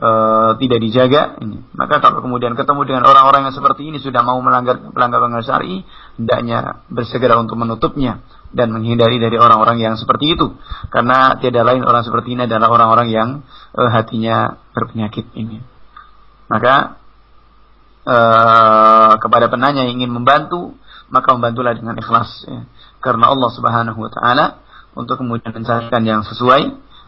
S2: uh, tidak dijaga ini, maka kalau kemudian ketemu dengan orang-orang yang seperti ini sudah mau melanggar pelanggar pelanggar syar'i, hendaknya bersegera untuk menutupnya dan menghindari dari orang-orang yang seperti itu karena tiada lain orang seperti ini adalah orang-orang yang uh, hatinya berpenyakit ini maka uh, kepada penanya ingin membantu, maka membantulah dengan ikhlas ya. Karena Allah Subhanahu wa taala untuk kemudian mencarikan yang sesuai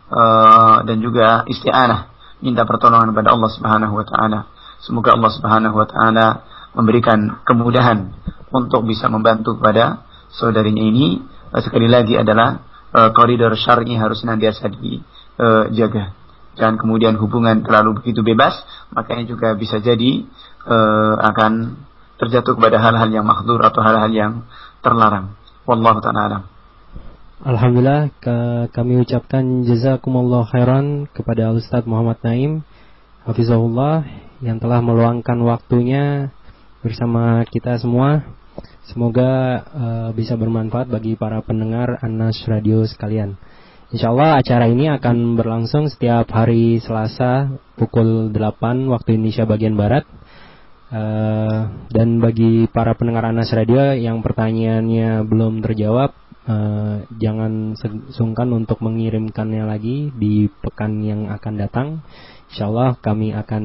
S2: uh, dan juga isti'anah minta pertolongan kepada Allah Subhanahu wa taala. Semoga Allah Subhanahu wa taala memberikan kemudahan untuk bisa membantu kepada saudarinya ini. Sekali lagi adalah uh, koridor syar'i harus senantiasa dijaga. Uh, Jangan kemudian hubungan terlalu begitu bebas, makanya juga bisa jadi akan terjatuh kepada hal-hal yang makhlur atau hal-hal yang terlarang. Wallahu taala
S1: Alhamdulillah ke, kami ucapkan jazakumullah khairan kepada Ustadz Muhammad Naim Hafizahullah yang telah meluangkan waktunya bersama kita semua. Semoga uh, bisa bermanfaat bagi para pendengar Anas Radio sekalian. Insya Allah acara ini akan berlangsung setiap hari Selasa pukul 8 waktu Indonesia bagian Barat. Uh, dan bagi para pendengar Anas Radio yang pertanyaannya belum terjawab, uh, jangan sungkan untuk mengirimkannya lagi di pekan yang akan datang. Insya Allah kami akan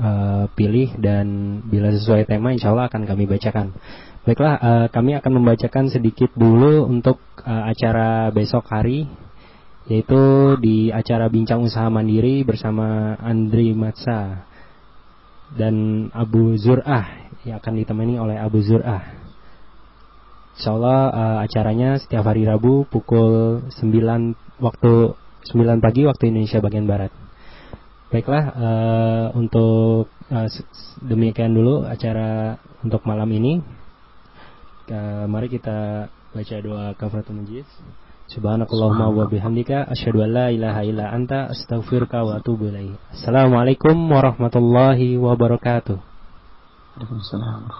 S1: uh, pilih dan bila sesuai tema insya Allah akan kami bacakan. Baiklah, uh, kami akan membacakan sedikit dulu untuk uh, acara besok hari yaitu di acara Bincang Usaha Mandiri bersama Andri Matsa dan Abu Zur'ah yang akan ditemani oleh Abu Zur'ah. Insya Allah uh, acaranya setiap hari Rabu pukul 9 waktu 9 pagi waktu Indonesia bagian Barat. Baiklah uh, untuk uh, demikian dulu acara untuk malam ini. Uh, mari kita baca doa kafaratul majlis. Subhanakallahumma wa bihamdika asyhadu an la ilaha illa anta astaghfiruka wa atubu ilaik. Assalamualaikum warahmatullahi wabarakatuh. Waalaikumsalam.